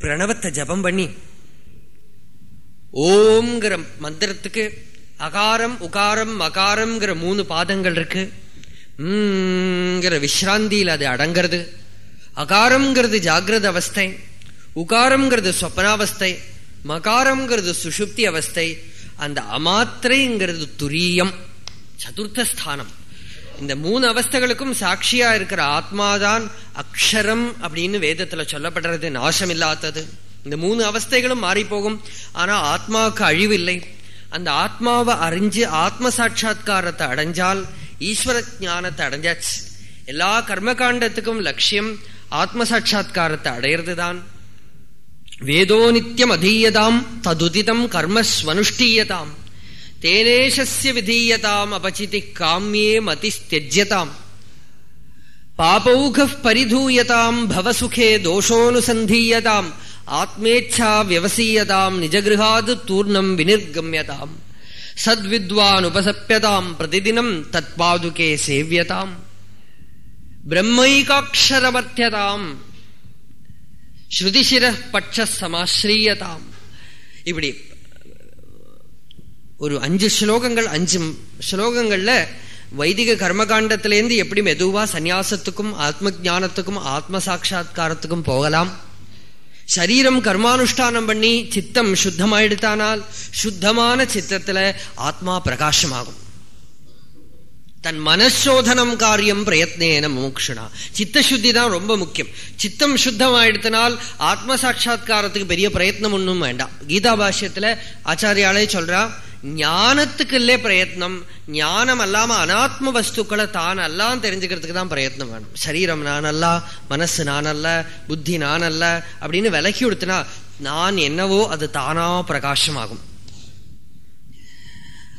பிரணவத்தை ஜபம் பண்ணி ஓம்ங்கிற மந்திரத்துக்கு அகாரம் உகாரம் மகாரம்ங்கிற மூணு பாதங்கள் இருக்கு. ங்கிற விஸ்ராந்தியில் அது அடங்கிறது. அகாரம்ங்கிறது ஜாகிரத அவஸ்தை. உகாரம்ங்கிறது சொப்பனாவஸ்தை மகாரம்ங்கிறது சுஷுப்தி அவஸ்தை. அந்த அமாத்திரைங்கிறது துரியம். சதுர்த்த ஸ்தானம். இந்த மூணு அவஸ்தைகளுக்கும் சாட்சியா இருக்கிற ஆத்மாதான் அக்ஷரம் அப்படின்னு வேதத்துல சொல்லப்படுறது. நாசம் இல்லாதது இந்த மூணு அவஸ்தைகளும் மாறி போகும் ஆனா ஆத்மாவுக்கு அழிவில்லை. அந்த ஆத்மாவை அறிஞ்சு ஆத்ம சாட்சா்காரத்தை அடைஞ்சால் ஈஸ்வர ஞானத்தை அடைஞ்சாச்சு. எல்லா கர்மகாண்டத்துக்கும் லட்சியம் ஆத்ம சாட்சா்காரத்தை அடையிறது தான் வேதோ நித்தியம் அதீயதாம் ததுதிதம் கர்மஸ்வனுஷ்டீயதாம். തേനേഷസ്യ വിധീയതാം അപചിതി കാമ്യേ മതിസ്ത്യജ്യതാം പാപൗഘ പരിധൂയതാം ഭവസുഖേ ദോഷോനുസന്ധീയതാം ആത്മേച്ഛാ വ്യവസീയതാം നിജഗൃഹാത് തൂർണം വിനിർഗമ്യതാം സദ്വിദ്വാനുപസപ്യതാം പ്രതിദിനം തത്പാദുകേ സേവ്യതാം ബ്രഹ്മൈകാക്ഷരമർത്ഥ്യതാം ശ്രുതിശിര പക്ഷ സമാശ്രീയതാം ഇവിടെ ஒரு அஞ்சு ஸ்லோகங்கள் அஞ்சு ஸ்லோகங்கள்ல வைதிக கர்மகாண்டத்திலேருந்து எப்படி மெதுவா சந்நியாசத்துக்கும் ஆத்ம ஜானத்துக்கும் ஆத்ம சாட்சா்காரத்துக்கும் போகலாம். சரீரம் கர்மானுஷ்டானம் பண்ணி சித்தம் சுத்தமாயிடுத்தானால் சுத்தமான சித்தத்துல ஆத்மா பிரகாசமாகும். தன் மனசோதனம் காரியம் பிரயத்னேன மோக்ஷனா. சித்த சுத்தி தான் ரொம்ப முக்கியம். சித்தம் சுத்தமாயிடுத்தினால் ஆத்ம சாட்சா்காரத்துக்கு பெரிய பிரயத்னம் ஒன்றும் வேண்டாம். கீதா பாஷ்யத்துல ஆச்சாரியாலே சொல்றா ஞானத்துக்குள்ளே பிரயத்னம் ஞானம் அல்லாம அனாத்ம வஸ்துக்களை தான் எல்லாம் தெரிஞ்சுக்கிறதுக்கு தான் பிரயத்னம் வேணும். சரீரம் நான் அல்ல மனசு நான் அல்ல புத்தி நான் அல்ல அப்படின்னு விலக்கி கொடுத்தனா நான் என்னவோ அது தானா பிரகாசமாகும்.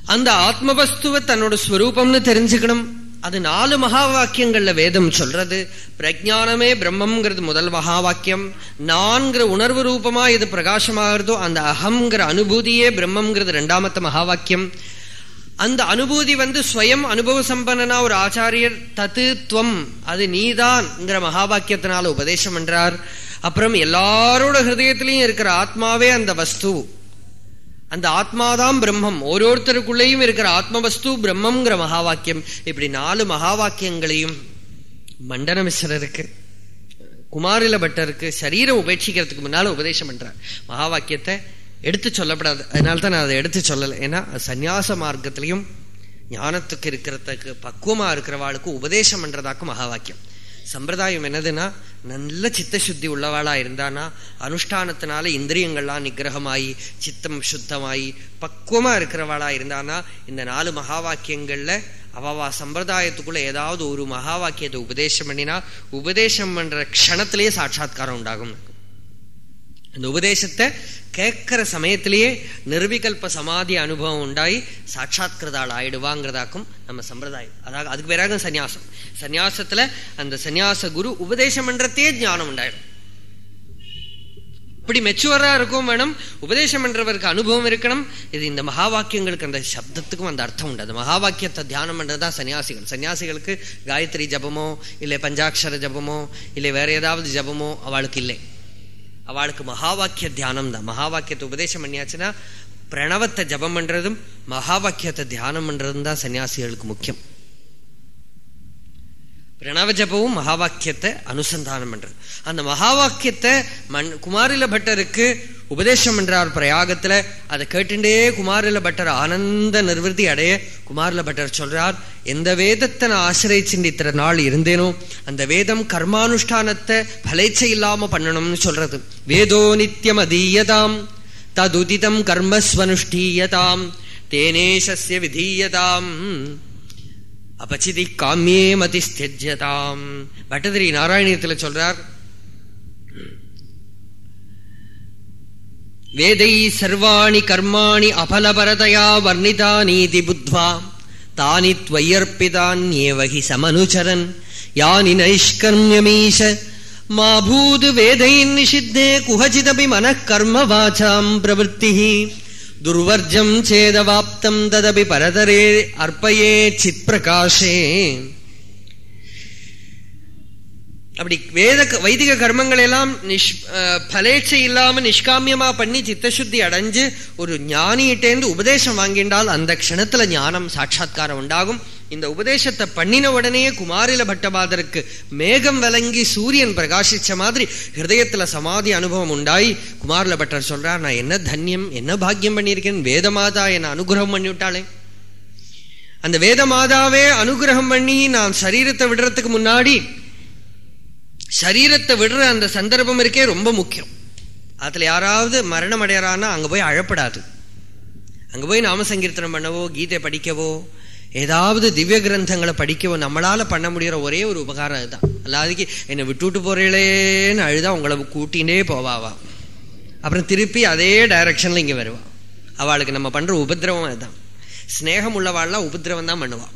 அந்த ஆத்மவஸ்துவை தன்னோட ஸ்வரூபம்னு தெரிஞ்சுக்கணும். அது நாலு மகா வாக்கியங்கள்ல வேதம் சொல்றது. பிரஜானமே பிரம்மம்ங்கிறது முதல் மகா வாக்கியம் நான்கிற உணர்வு ரூபமா இது பிரகாசமாகிறதோ அந்த அகம்ங்கிற அனுபூதியே பிரம்மம்ங்கிறது ரெண்டாமத்த மகா வாக்கியம் அந்த அனுபூதி வந்து ஸ்வயம் அனுபவ சம்பன்னா ஒரு ஆச்சாரியர் தத்து துவம் அது நீதான்ங்கிற மகா வாக்கியத்தினால உபதேசம் பண்றார். அப்புறம் எல்லாரோட ஹிருதயத்திலையும் இருக்கிற ஆத்மாவே அந்த வஸ்து. அந்த ஆத்மாதான் பிரம்மம். ஓரோருத்தருக்குள்ளேயும் இருக்கிற ஆத்மவஸ்து பிரம்மங்கிற மகா வாக்கியம் இப்படி நாலு மகா வாக்கியங்களையும் மண்டன மிஸ்ரருக்கு குமாரில பட்டருக்கு சரீரம் உபேட்சிக்கிறதுக்கு முன்னால உபதேசம் பண்றார். மகா வாக்கியத்தை எடுத்து சொல்லப்படாது. அதனால தான் நான் அதை எடுத்து சொல்லலை. ஏன்னா சந்நியாச மார்க்கத்திலையும் ஞானத்துக்கு இருக்கிறதுக்கு பக்குவமா இருக்கிறவாளுக்கு உபதேசம் பண்றதாக்கு மகா வாக்கியம் சம்பிரதாயம் என்னதுன்னா நல்ல சித்த சுத்தி உள்ளவாளா இருந்தானா அனுஷ்டானத்தினால இந்திரியங்கள்லாம் நிகிரகமாயி சித்தம் சுத்தமாயி பக்குவமா இருக்கிறவாளா இருந்தானா இந்த நாலு மகா வாக்கியங்கள்ல அவவா சம்பிரதாயத்துக்குள்ள ஏதாவது ஒரு மகா வாக்கியத்தை உபதேசம் பண்ணினா உபதேசம் பண்ற க்ஷணத்திலேயே சாட்சா்காரம் உண்டாகும் அந்த உபதேசத்தை கேட்கிற சமயத்திலேயே நிர்விகல்ப சமாதி அனுபவம் உண்டாயி சாட்சாத்கிருதாள் ஆயிடுவாங்கிறதாக்கும் நம்ம சம்பிரதாயம். அதாவது அதுக்கு பேராக சன்னியாசம் சன்னியாசத்துல அந்த சன்னியாச குரு உபதேசம் பண்றதே ஞானம் உண்டாயிடும். இப்படி மெச்சுவரா இருக்கும் வேணும் உபதேசம் பண்றவருக்கு அனுபவம் இருக்கணும். இது இந்த மகா வாக்கியங்களுக்கு அந்த சப்தத்துக்கும் அந்த அர்த்தம் உண்டு. அந்த மகா வாக்கியத்தை தியானம் பண்றதுதான் சன்னியாசிகள் சன்னியாசிகளுக்கு காயத்ரி ஜபமோ இல்லை பஞ்சாட்சர ஜபமோ இல்லை வேற ஏதாவது ஜபமோ அவளுக்கு இல்லை. அவளுக்கு மகாவாக்கிய தியானம் தான். மகாவாக்கியத்தை உபதேசம் பண்ணியாச்சுன்னா பிரணவத்தை ஜபம் பண்றதும் மகாவாக்கியத்தை தியானம் பண்றதும் தான் சன்னியாசிகளுக்கு முக்கியம். பிரணவ ஜபமும் மகாவாக்கியத்தை அனுசந்தானம் பண்றது. அந்த மகாவாக்கியத்தை மண் குமாரில பட்டருக்கு உபதேசம் பண்றார் பிரயாகத்துல அதை கேட்டுட்டே குமாரில பட்டர் ஆனந்த நிர்வൃத்தி அடைய குமாரில பட்டர் சொல்றார் எந்த வேதத்தை நான் ஆசிரியிச்சுட்டு இத்தனை நாள் இருந்தேனோ அந்த வேதம் கர்மானுஷ்டானத்தை பலேச்சை இல்லாம பண்ணணும்னு சொல்றது. வேதோ நித்தியம் அதீயதாம் ததுதிதம் கர்மஸ்வனுஷ்டீயதாம் தேனேஷஸ்ய விதீயதாம். அபச்சிதி காமியே மதிஸ்தியஜதாம் பட்டதிரி நாராயணியத்துல சொல்றார் வேதை சர்வாணி கர்மாணி அபலபரதையா வர்ணிதா நீதி புத்வா. தானி त्वय्यर्पितान्येवहि समनुचरन् यानि नैष्कर्म्यमीश मा भूद् वेदैर्निषिद्धे कुहचिदपि मनः कर्म वाचाम् प्रवृत्तिः दुर्वर्जम् चेदवाप्तम् तदपि परतरे अर्पये चित्प्रकाशे அப்படி வேத வைதிக கர்மங்கள் எல்லாம் நிஷ் பலேட்சை இல்லாம நிஷ்காமியமா பண்ணி சித்தசுத்தி அடைஞ்சு ஒரு ஞானியிட்டேந்து உபதேசம் வாங்கிண்டால் அந்த க்ஷணத்துல ஞானம் சாட்சா்காரம் உண்டாகும். இந்த உபதேசத்தை பண்ணின உடனேயே குமாரில பட்டபாதருக்கு மேகம் விளங்கி சூரியன் பிரகாசிச்ச மாதிரி ஹிருதயத்துல சமாதி அனுபவம் உண்டாய் குமாரில பட்டர் சொல்றார் நான் என்ன தன்யம் என்ன பாக்கியம் பண்ணியிருக்கேன்? வேதமாதா என்ன அனுகிரகம் பண்ணிவிட்டாளே. அந்த வேத மாதாவே அனுகிரகம் பண்ணி நான் சரீரத்தை விடுறதுக்கு முன்னாடி சரீரத்தை விடுற அந்த சந்தர்ப்பம் இருக்கே ரொம்ப முக்கியம். அதுல யாராவது மரணம் அடையறான்னா அங்க போய் அழப்படாது. அங்க போய் நாம சங்கீர்த்தனம் பண்ணவோ கீதை படிக்கவோ ஏதாவது திவ்ய கிரந்தங்களை படிக்கவோ நம்மளால பண்ண முடிகிற ஒரே ஒரு உபகாரம் அதுதான். அல்லாதுக்கு என்னை விட்டுவிட்டு போறீங்களேன்னு அழுதா உங்களை கூட்டிகிட்டே போவாவா. அப்புறம் திருப்பி அதே டைரக்ஷனில் இங்க வருவா. அவளுக்கு நம்ம பண்ற உபதிரவம் அதுதான். ஸ்னேகம் உள்ளவாள்லாம் உபதிரவம் தான் பண்ணுவாள்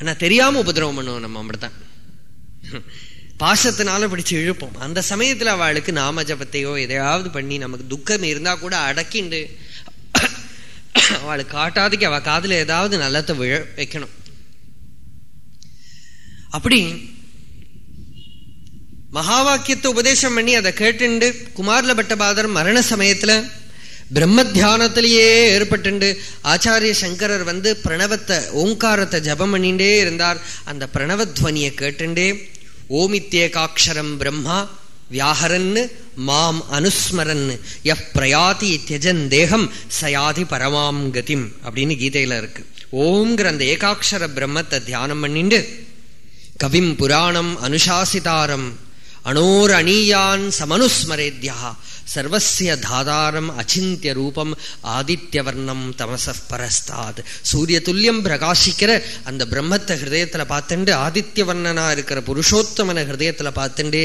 ஆனா தெரியாம உபதிரவம் பண்ணுவோம் நம்ம அப்படித்தான். பாசத்தினால பிடிச்சு இழுப்போம். அந்த சமயத்துல அவளுக்கு நாம ஜபத்தையோ எதையாவது பண்ணி நமக்கு துக்கம் இருந்தா கூட அடக்கிண்டு அவளுக்கு காட்டாதுக்கு அவ காதுல ஏதாவது நல்லத்தை விழ வைக்கணும். அப்படி மகா வாக்கியத்தை உபதேசம் பண்ணி அதை கேட்டுண்டு குமார்ல பட்டபாதர் மரண சமயத்துல பிரம்ம தியானத்திலேயே ஏற்பட்டு ஆச்சாரிய சங்கரர் வந்து பிரணவத்தை ஓங்காரத்தை ஜபம் பண்ணிண்டே இருந்தார். அந்த பிரணவத்வனியை கேட்டுண்டே ஓமித்யேகாட்சரம் பிரம்மா வியாஹரன்னு மாம் அனுஸ்மரன் எஃப் பிரயாதி தியஜன் தேகம் சயாதி பரமாம் கதிம் அப்படின்னு கீதையில இருக்கு. ஓங்கிற அந்த ஏகாட்சர பிரம்மத்தை தியானம் பண்ணிண்டு கவிம் புராணம் அனுசாசிதாரம் அணோர் அணியான் சமனுஸ்மரேத்யா சர்வசிய தாதாரம் அச்சிந்திய ரூபம் ஆதித்யவர்ணம் தமச பரஸ்தாத். சூரிய துல்லியம் பிரகாசிக்கிற அந்த பிரம்மத்தை ஹிருதயத்துல பார்த்துண்டு ஆதித்யவர்ணனா இருக்கிற புருஷோத்தமன ஹிருதயத்துல பார்த்துண்டே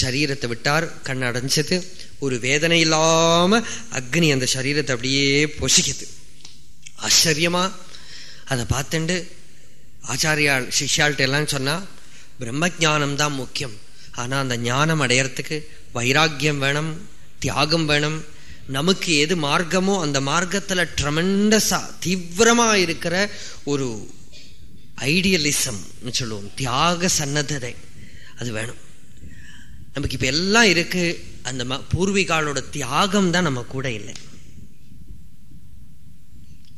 சரீரத்தை விட்டார் கண் அடைஞ்சது ஒரு வேதனை இல்லாம அக்னி அந்த சரீரத்தை அப்படியே பொசிக்குது ஆச்சரியமா. அதை பார்த்துண்டு ஆச்சாரியால் சிஷ்யாள்கிட்ட எல்லாம் சொன்னா பிரம்ம ஜானம் தான் முக்கியம். ஆனா அந்த ஞானம் அடையறதுக்கு வைராக்கியம் வேணும் தியாகம் வேணும். நமக்கு எது மார்க்கமோ அந்த மார்க்கத்துல ட்ரமெண்டஸாக தீவிரமா இருக்கிற ஒரு ஐடியலிசம் சொல்லுவோம். தியாக சன்னததை. அது வேணும். நமக்கு இப்ப எல்லாம் இருக்கு. அந்த பூர்வீகாலோட தியாகம் தான் நம்ம கூட இல்லை.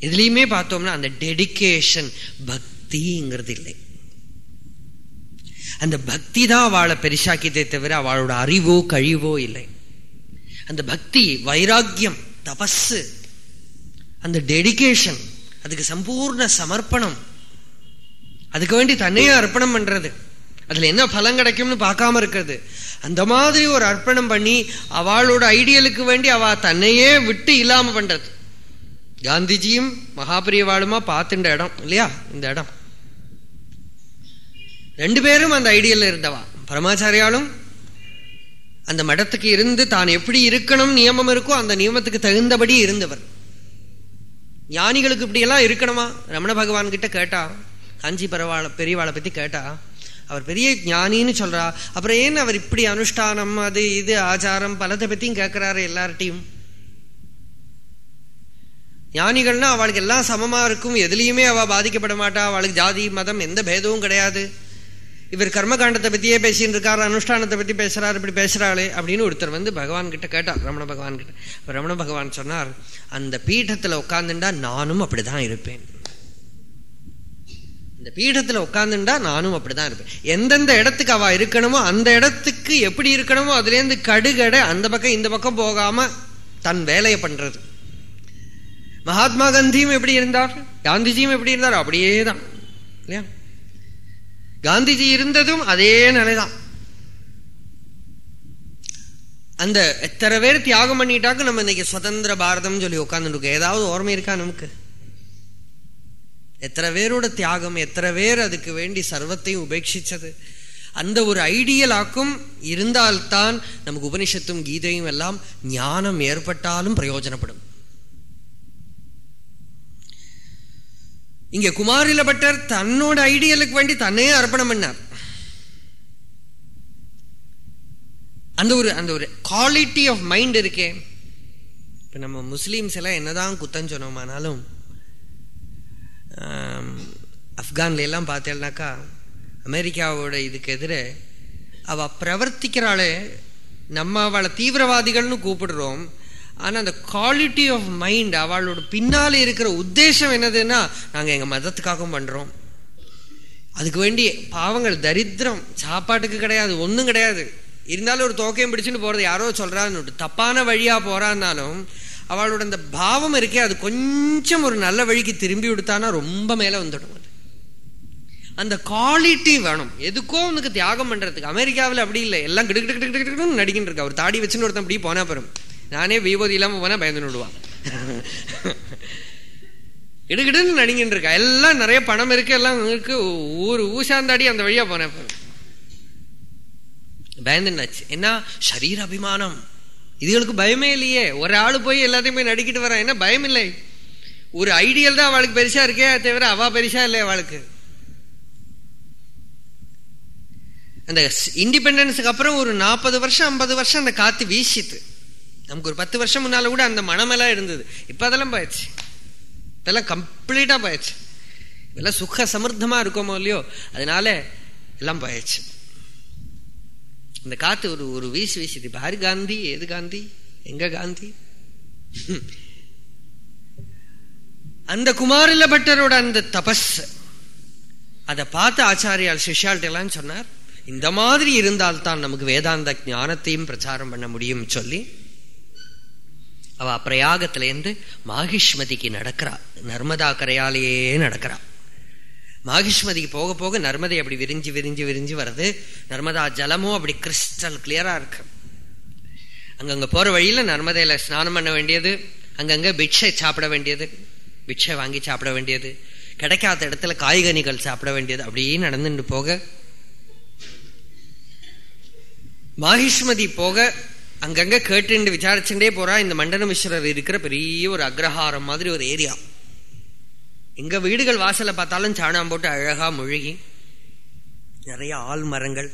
எதுலேயுமே பார்த்தோம்னா அந்த டெடிக்கேஷன் பக்திங்கிறது இல்லை. அந்த பக்தி தான் அவளை பெருசாக்கிட்டே தவிர அவளோட அறிவோ கழிவோ இல்லை. அந்த பக்தி வைராக்கியம் தபஸு அந்த டெடிக்கேஷன் அதுக்கு சம்பூர்ண சமர்ப்பணம். அதுக்கு வேண்டி தன்னையே அர்ப்பணம் பண்றது. அதுல என்ன பலம் கிடைக்கும்னு பார்க்காம இருக்கிறது. அந்த மாதிரி ஒரு அர்ப்பணம் பண்ணி அவளோட ஐடியலுக்கு வேண்டி அவ தன்னையே விட்டு இல்லாம பண்றது. காந்திஜியும் மகாபிரியவாளுமா பார்த்துட்ட இடம் இல்லையா? இந்த இடம். ரெண்டு பேரும் அந்த ஐடியல்ல இருந்தவா. பரமாச்சாரியாலும் அந்த மடத்துக்கு இருந்து தான் எப்படி இருக்கணும் நியமம் இருக்கோ அந்த நியமத்துக்கு தகுந்தபடி இருந்தவர். ஞானிகளுக்கு இப்படியெல்லாம் இருக்கணுமா? ரமண பகவான் கிட்ட கேட்டா காஞ்சி பரவாள பெரியவாளை பத்தி கேட்டா அவர் பெரிய ஞானின்னு சொல்றா. அப்புறம் ஏன் அவர் இப்படி அனுஷ்டானம் அது இது ஆச்சாரம் பலத்தை பத்தியும் கேட்கிறாரு எல்லார்ட்டையும்? ஞானிகள்னா அவளுக்கு எல்லாம் சமமா இருக்கும். எதுலையுமே அவ பாதிக்கப்பட மாட்டா. அவளுக்கு ஜாதி மதம் எந்த பேதமும் கிடையாது. இவர் கர்மகாண்டத்தை பத்தியே பேசிட்டு இருக்காரு அனுஷ்டானத்தை பத்தி பேசுறாரு இப்படி பேசுறாளே அப்படின்னு ஒருத்தர் வந்து பகவான் கிட்ட கேட்டார் ரமண பகவான் கிட்ட ரமண பகவான் சொன்னார் அந்த பீடத்துல உட்கார்ந்துட்டா நானும் அப்படிதான் இருப்பேன். இந்த பீடத்துல உட்கார்ந்துட்டா நானும் அப்படிதான் இருப்பேன். எந்தெந்த இடத்துக்கு அவ இருக்கணுமோ அந்த இடத்துக்கு எப்படி இருக்கணுமோ அதுல இருந்து கடுகடை அந்த பக்கம் இந்த பக்கம் போகாம தன் வேலையை பண்றது. மகாத்மா காந்தியும் எப்படி இருந்தார்? காந்திஜியும் எப்படி இருந்தார்? அப்படியே தான் இல்லையா? காந்திஜி இருந்ததும் அதே நிலைதான். அந்த எத்தனை பேர் தியாகம் பண்ணிட்டாக்கு நம்ம இன்னைக்கு சுதந்திர பாரதம் சொல்லி உட்காந்துருக்கோம் ஏதாவது ஓர்மை இருக்கா நமக்கு? எத்தனை பேரோட தியாகம் எத்தனை பேர் அதுக்கு வேண்டி சர்வத்தையும் உபேட்சிச்சது அந்த ஒரு ஐடியலாக்கும் இருந்தால்தான் நமக்கு உபனிஷத்தும் கீதையும் எல்லாம் ஞானம் ஏற்பட்டாலும் பிரயோஜனப்படும். இங்க குமாரில பட்டர் தன்னோட ஐடியலுக்கு வேண்டி தன்னையே அர்ப்பணம் பண்ணார். அந்த ஒரு அந்த ஒரு குவாலிட்டி ஆஃப் மைண்ட் இருக்கே. இப்ப நம்ம முஸ்லீம்ஸ் எல்லாம் என்னதான் குத்தம் சொன்னோமானாலும் ஆப்கான்ல எல்லாம் பார்த்தேன்னாக்கா அமெரிக்காவோட இதுக்கு எதிர அவ பிரவர்த்திக்கிறாளே நம்ம அவளை தீவிரவாதிகள்னு கூப்பிடுறோம் ஆனால் அந்த குவாலிட்டி ஆஃப் மைண்ட் அவளோட பின்னால் இருக்கிற உத்தேசம் என்னதுன்னா நாங்கள் எங்கள் மதத்துக்காகவும் பண்ணுறோம் அதுக்கு வேண்டி பாவங்கள் தரித்திரம் சாப்பாட்டுக்கு கிடையாது ஒன்றும் கிடையாது. இருந்தாலும் ஒரு தோக்கையும் பிடிச்சுன்னு போகிறது யாரோ சொல்கிறான்னு தப்பான வழியாக போகிறான்னாலும் அவளோட அந்த பாவம் இருக்கே அது கொஞ்சம் ஒரு நல்ல வழிக்கு திரும்பி விடுத்தானா ரொம்ப மேலே வந்துடும் அது. அந்த குவாலிட்டி வேணும். எதுக்கோ உனக்கு தியாகம் பண்ணுறதுக்கு அமெரிக்காவில் அப்படி இல்லை. எல்லாம் கிடுக்கிட்டு கிடுக்கிட்டு கிடு கிடுன்னு நடிக்கிட்டு தாடி வச்சுன்னு ஒருத்தன் அப்படி போனா பெறும். நானே விபோதி இல்லாம போனா பயந்து விடுவான். இடுகிடுன்னு நடிங்கிட்டு இருக்கா. எல்லாம் நிறைய பணம் இருக்கு எல்லாம் இருக்கு. ஊர் ஊசாந்தாடி அந்த வழியா போனேன் பயந்துன்னாச்சு என்ன? சரீர அபிமானம். இதுகளுக்கு பயமே இல்லையே. ஒரு ஆள் போய் எல்லாத்தையும் போய் நடிக்கிட்டு வரான். என்ன பயம் இல்லை? ஒரு ஐடியல் தான் அவளுக்கு பெருசா இருக்கே தவிர அவா பெருசா இல்லை அவளுக்கு. அந்த இண்டிபெண்டன்ஸுக்கு அப்புறம் ஒரு நாற்பது வருஷம் ஐம்பது வருஷம் அந்த காத்து வீசித்து நமக்கு ஒரு பத்து வருஷம் முன்னால கூட அந்த மனமெல்லாம் இருந்தது. இப்ப அதெல்லாம் போயிடுச்சு இதெல்லாம் கம்ப்ளீட்டா போயிடுச்சு இதெல்லாம் சுக சமர்த்தமாக இருக்கோமோ இல்லையோ அதனால எல்லாம் போயிடுச்சு இந்த காற்று ஒரு ஒரு வீசி வீசிது. பாரு காந்தி ஏது காந்தி எங்க காந்தி? அந்த குமாரில பட்டரோட அந்த தபஸ் அதை பார்த்து ஆச்சாரியால் சிஷ்யால்ட்ட சொன்னார் இந்த மாதிரி இருந்தால்தான் நமக்கு வேதாந்த ஞானத்தையும் பிரச்சாரம் பண்ண முடியும் சொல்லி அவ பிரயாகத்திலேருந்து மாகிஷ்மதிக்கு நடக்கிறா. நர்மதா கரையாலேயே நடக்கிறா. மாகிஷ்மதிக்கு போக போக நர்மதை அப்படி விரிஞ்சு விரிஞ்சு விரிஞ்சு வருது நர்மதா ஜலமும் அப்படி கிறிஸ்டல் கிளியரா இருக்கு. அங்கங்க போற வழியில நர்மதையில ஸ்நானம் பண்ண வேண்டியது. அங்கங்க பிட்சை சாப்பிட வேண்டியது. பிட்சை வாங்கி சாப்பிட வேண்டியது. கிடைக்காத இடத்துல காய்கனிகள் சாப்பிட வேண்டியது. அப்படியே நடந்துட்டு போக. மாகிஷ்மதி போக அங்கங்க கேட்டு விசாரிச்சுட்டே போறா. இந்த மண்டன மிஸ்ரர் இருக்கிற பெரிய ஒரு அக்ரஹாரம் மாதிரி ஒரு ஏரியா. எங்க வீடுகள் வாசல பார்த்தாலும் சாணம் போட்டு அழகா முழுகி. நிறைய ஆள் மரங்கள்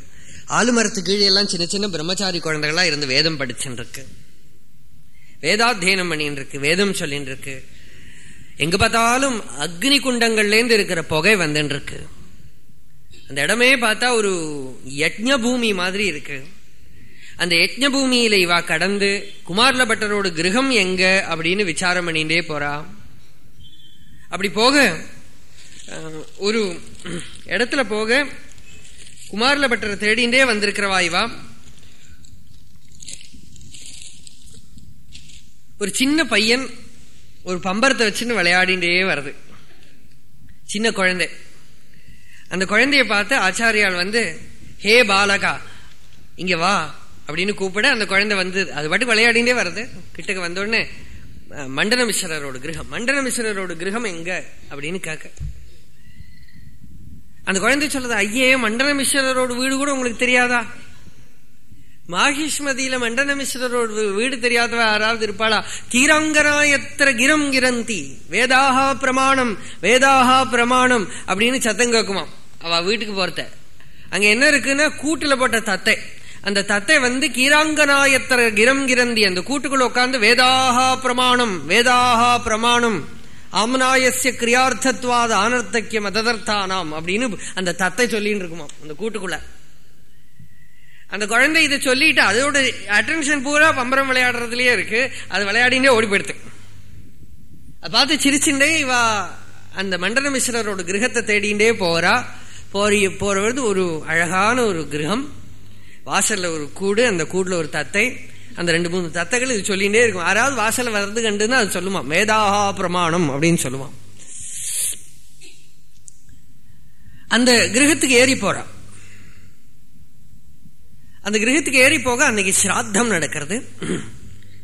ஆளுமரத்து கீழே எல்லாம் சின்ன சின்ன பிரம்மச்சாரி குழந்தைகளா இருந்து வேதம் படிச்சுட்டு இருக்கு வேதாத்தியனம் பண்ணின்னு இருக்கு வேதம் சொல்லின்னு இருக்கு எங்க பார்த்தாலும் அக்னி குண்டங்கள்லேருந்து இருக்கிற புகை வந்துட்டு இருக்கு அந்த இடமே பார்த்தா ஒரு யஜ்ஞ பூமி மாதிரி இருக்கு. அந்த யஜ்ன பூமியில இவா கடந்து குமார்ல பட்டரோட கிரகம் எங்க அப்படின்னு விசாரம் பண்ணிட்டே போறா. அப்படி போக ஒரு இடத்துல போக குமார்ல பட்டரை தேடிண்டே வந்திருக்கிறவா இவா. ஒரு சின்ன பையன் ஒரு பம்பரத்தை வச்சுன்னு விளையாடிண்டே வருது. சின்ன குழந்தை. அந்த குழந்தைய பார்த்து ஆச்சாரியால் வந்து ஹே பாலகா இங்க வா. அப்படின்னு கூப்பிட அந்த குழந்தை வந்து அது பாட்டு விளையாடிண்டே வருது கிட்டக்கு வந்தோடனே மண்டன மிஸ்ரரோட கிரகம். மண்டன மிஸ்ரரோட கிரகம் எங்க? அப்படின்னு கேட்க அந்த குழந்தை சொல்றது ஐயே மண்டன மிஸ்ரரோட வீடு கூட உங்களுக்கு தெரியாதா? மாகிஷ்மதியில மண்டன மிஸ்ரரோட வீடு தெரியாதவ யாராவது இருப்பாளா? கீரங்கராயத்திர கிரம் கிரந்தி. வேதாகா பிரமாணம். வேதாகா பிரமாணம். அப்படின்னு சத்தம் கேட்குமாம் அவ வீட்டுக்கு போறத. அங்க என்ன இருக்குன்னா கூட்டுல போட்ட தத்தை. அந்த தத்தை வந்து கீராங்கனாயத்தர கிரம் கிரந்தி அந்த கூட்டுக்குள்ள உட்கார்ந்து வேதாகா பிரமாணம் வேதாகா பிரமாணம் ஆம்னாயசிய கிரியார்த்தத்வாத ஆனர்த்தக்கியம் அததர்த்தானாம் அப்படின்னு அந்த தத்தை சொல்லின்னு இருக்குமா அந்த கூட்டுக்குள்ள. அந்த குழந்தை இதை சொல்லிட்டு அதோட அட்டென்ஷன் பூரா பம்பரம் விளையாடுறதுலயே இருக்கு. அது விளையாடினே ஓடி போயிடுது. அதை பார்த்து சிரிச்சுட்டே இவா அந்த மண்டல மிஸ்ரரோட கிரகத்தை தேடிண்டே போறா. போற போறது ஒரு அழகான ஒரு கிரகம். வாசல்ல ஒரு கூடு அந்த கூடுல ஒரு தத்தை அந்த ரெண்டு மூணு தத்தைகள் இது சொல்லிகிட்டே இருக்கும். யாராவது வாசல்ல வர்றது கண்டுன்னா அது சொல்லுமா? மேதாகா பிரமாணம் அப்படின்னு சொல்லுவான். அந்த கிரகத்துக்கு ஏறி போறான் அந்த கிரகத்துக்கு ஏறி போக அன்னைக்கு சிராத்தம் நடக்கிறது.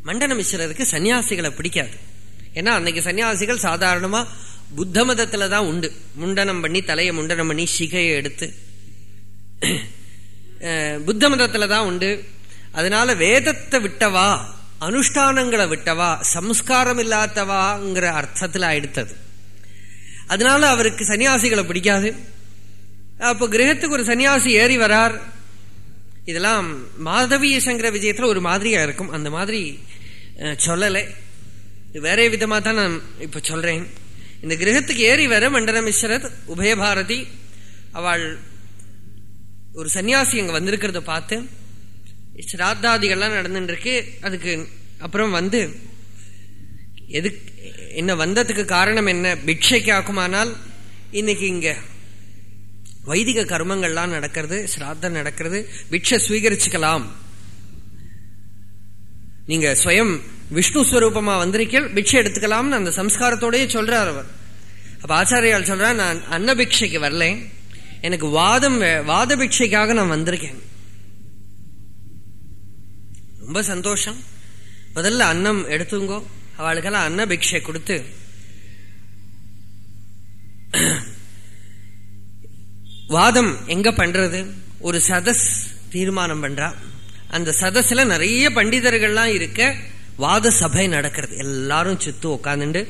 மண்டன மிஸ்ரருக்கு சன்னியாசிகளை பிடிக்காது. ஏன்னா அன்னைக்கு சன்னியாசிகள் சாதாரணமா புத்த மதத்துல தான் உண்டு. முண்டனம் பண்ணி தலையை முண்டனம் பண்ணி சிகையை எடுத்து புத்த மதத்துல தான் உண்டு. அதனால வேதத்தை விட்டவா அனுஷ்டானங்களை விட்டவா சம்ஸ்காரம் இல்லாதவாங்கிற அர்த்தத்தில் எடுத்தது. அதனால அவருக்கு சன்னியாசிகளை பிடிக்காது. அப்போ கிரகத்துக்கு ஒரு சன்னியாசி ஏறி வரார். இதெல்லாம் மாதவிய சங்கர விஜயத்துல ஒரு மாதிரியா இருக்கும். அந்த மாதிரி சொல்லலை. வேற விதமா தான் நான் இப்ப சொல்றேன். இந்த கிரகத்துக்கு ஏறி வர மண்டலமிஸ்வரர் உபயபாரதி அவள் ஒரு சன்னியாசி அங்க வந்திருக்கிறத பார்த்து சிராத்தாதிகள்லாம் நடந்துட்டு இருக்கு அதுக்கு அப்புறம் வந்து எதுக்கு என்ன வந்ததுக்கு காரணம் என்ன? பிக்ஷைக்கு ஆக்குமானால் இன்னைக்கு இங்க வைதிக கர்மங்கள்லாம் நடக்கிறது சிராத்தம் நடக்கிறது. பிக்ஷை ஸ்வீகரிச்சுக்கலாம். நீங்க ஸ்வயம் விஷ்ணு ஸ்வரூபமா வந்திருக்கீள் பிக்ஷை எடுத்துக்கலாம்னு அந்த சம்ஸ்காரத்தோடய சொல்றார் அவர். அப்ப ஆச்சாரியால் சொல்றார் நான் அன்னபிக்ஷைக்கு வரலேன். எனக்கு வாதம் வாத பிக்ஷைக்காக நான் வந்திருக்கேன். ரொம்ப சந்தோஷம். முதல்ல அன்னம் எடுத்துங்கோ. அவளுக்கெல்லாம் அன்ன பிக்ஷை கொடுத்து. வாதம் எங்க பண்றது? ஒரு சதஸ் தீர்மானம் பண்றா. அந்த சதஸ்ல நிறைய பண்டிதர்கள்லாம் இருக்க வாத சபை நடக்கிறது. எல்லாரும் சுத்து உட்காந்துண்டு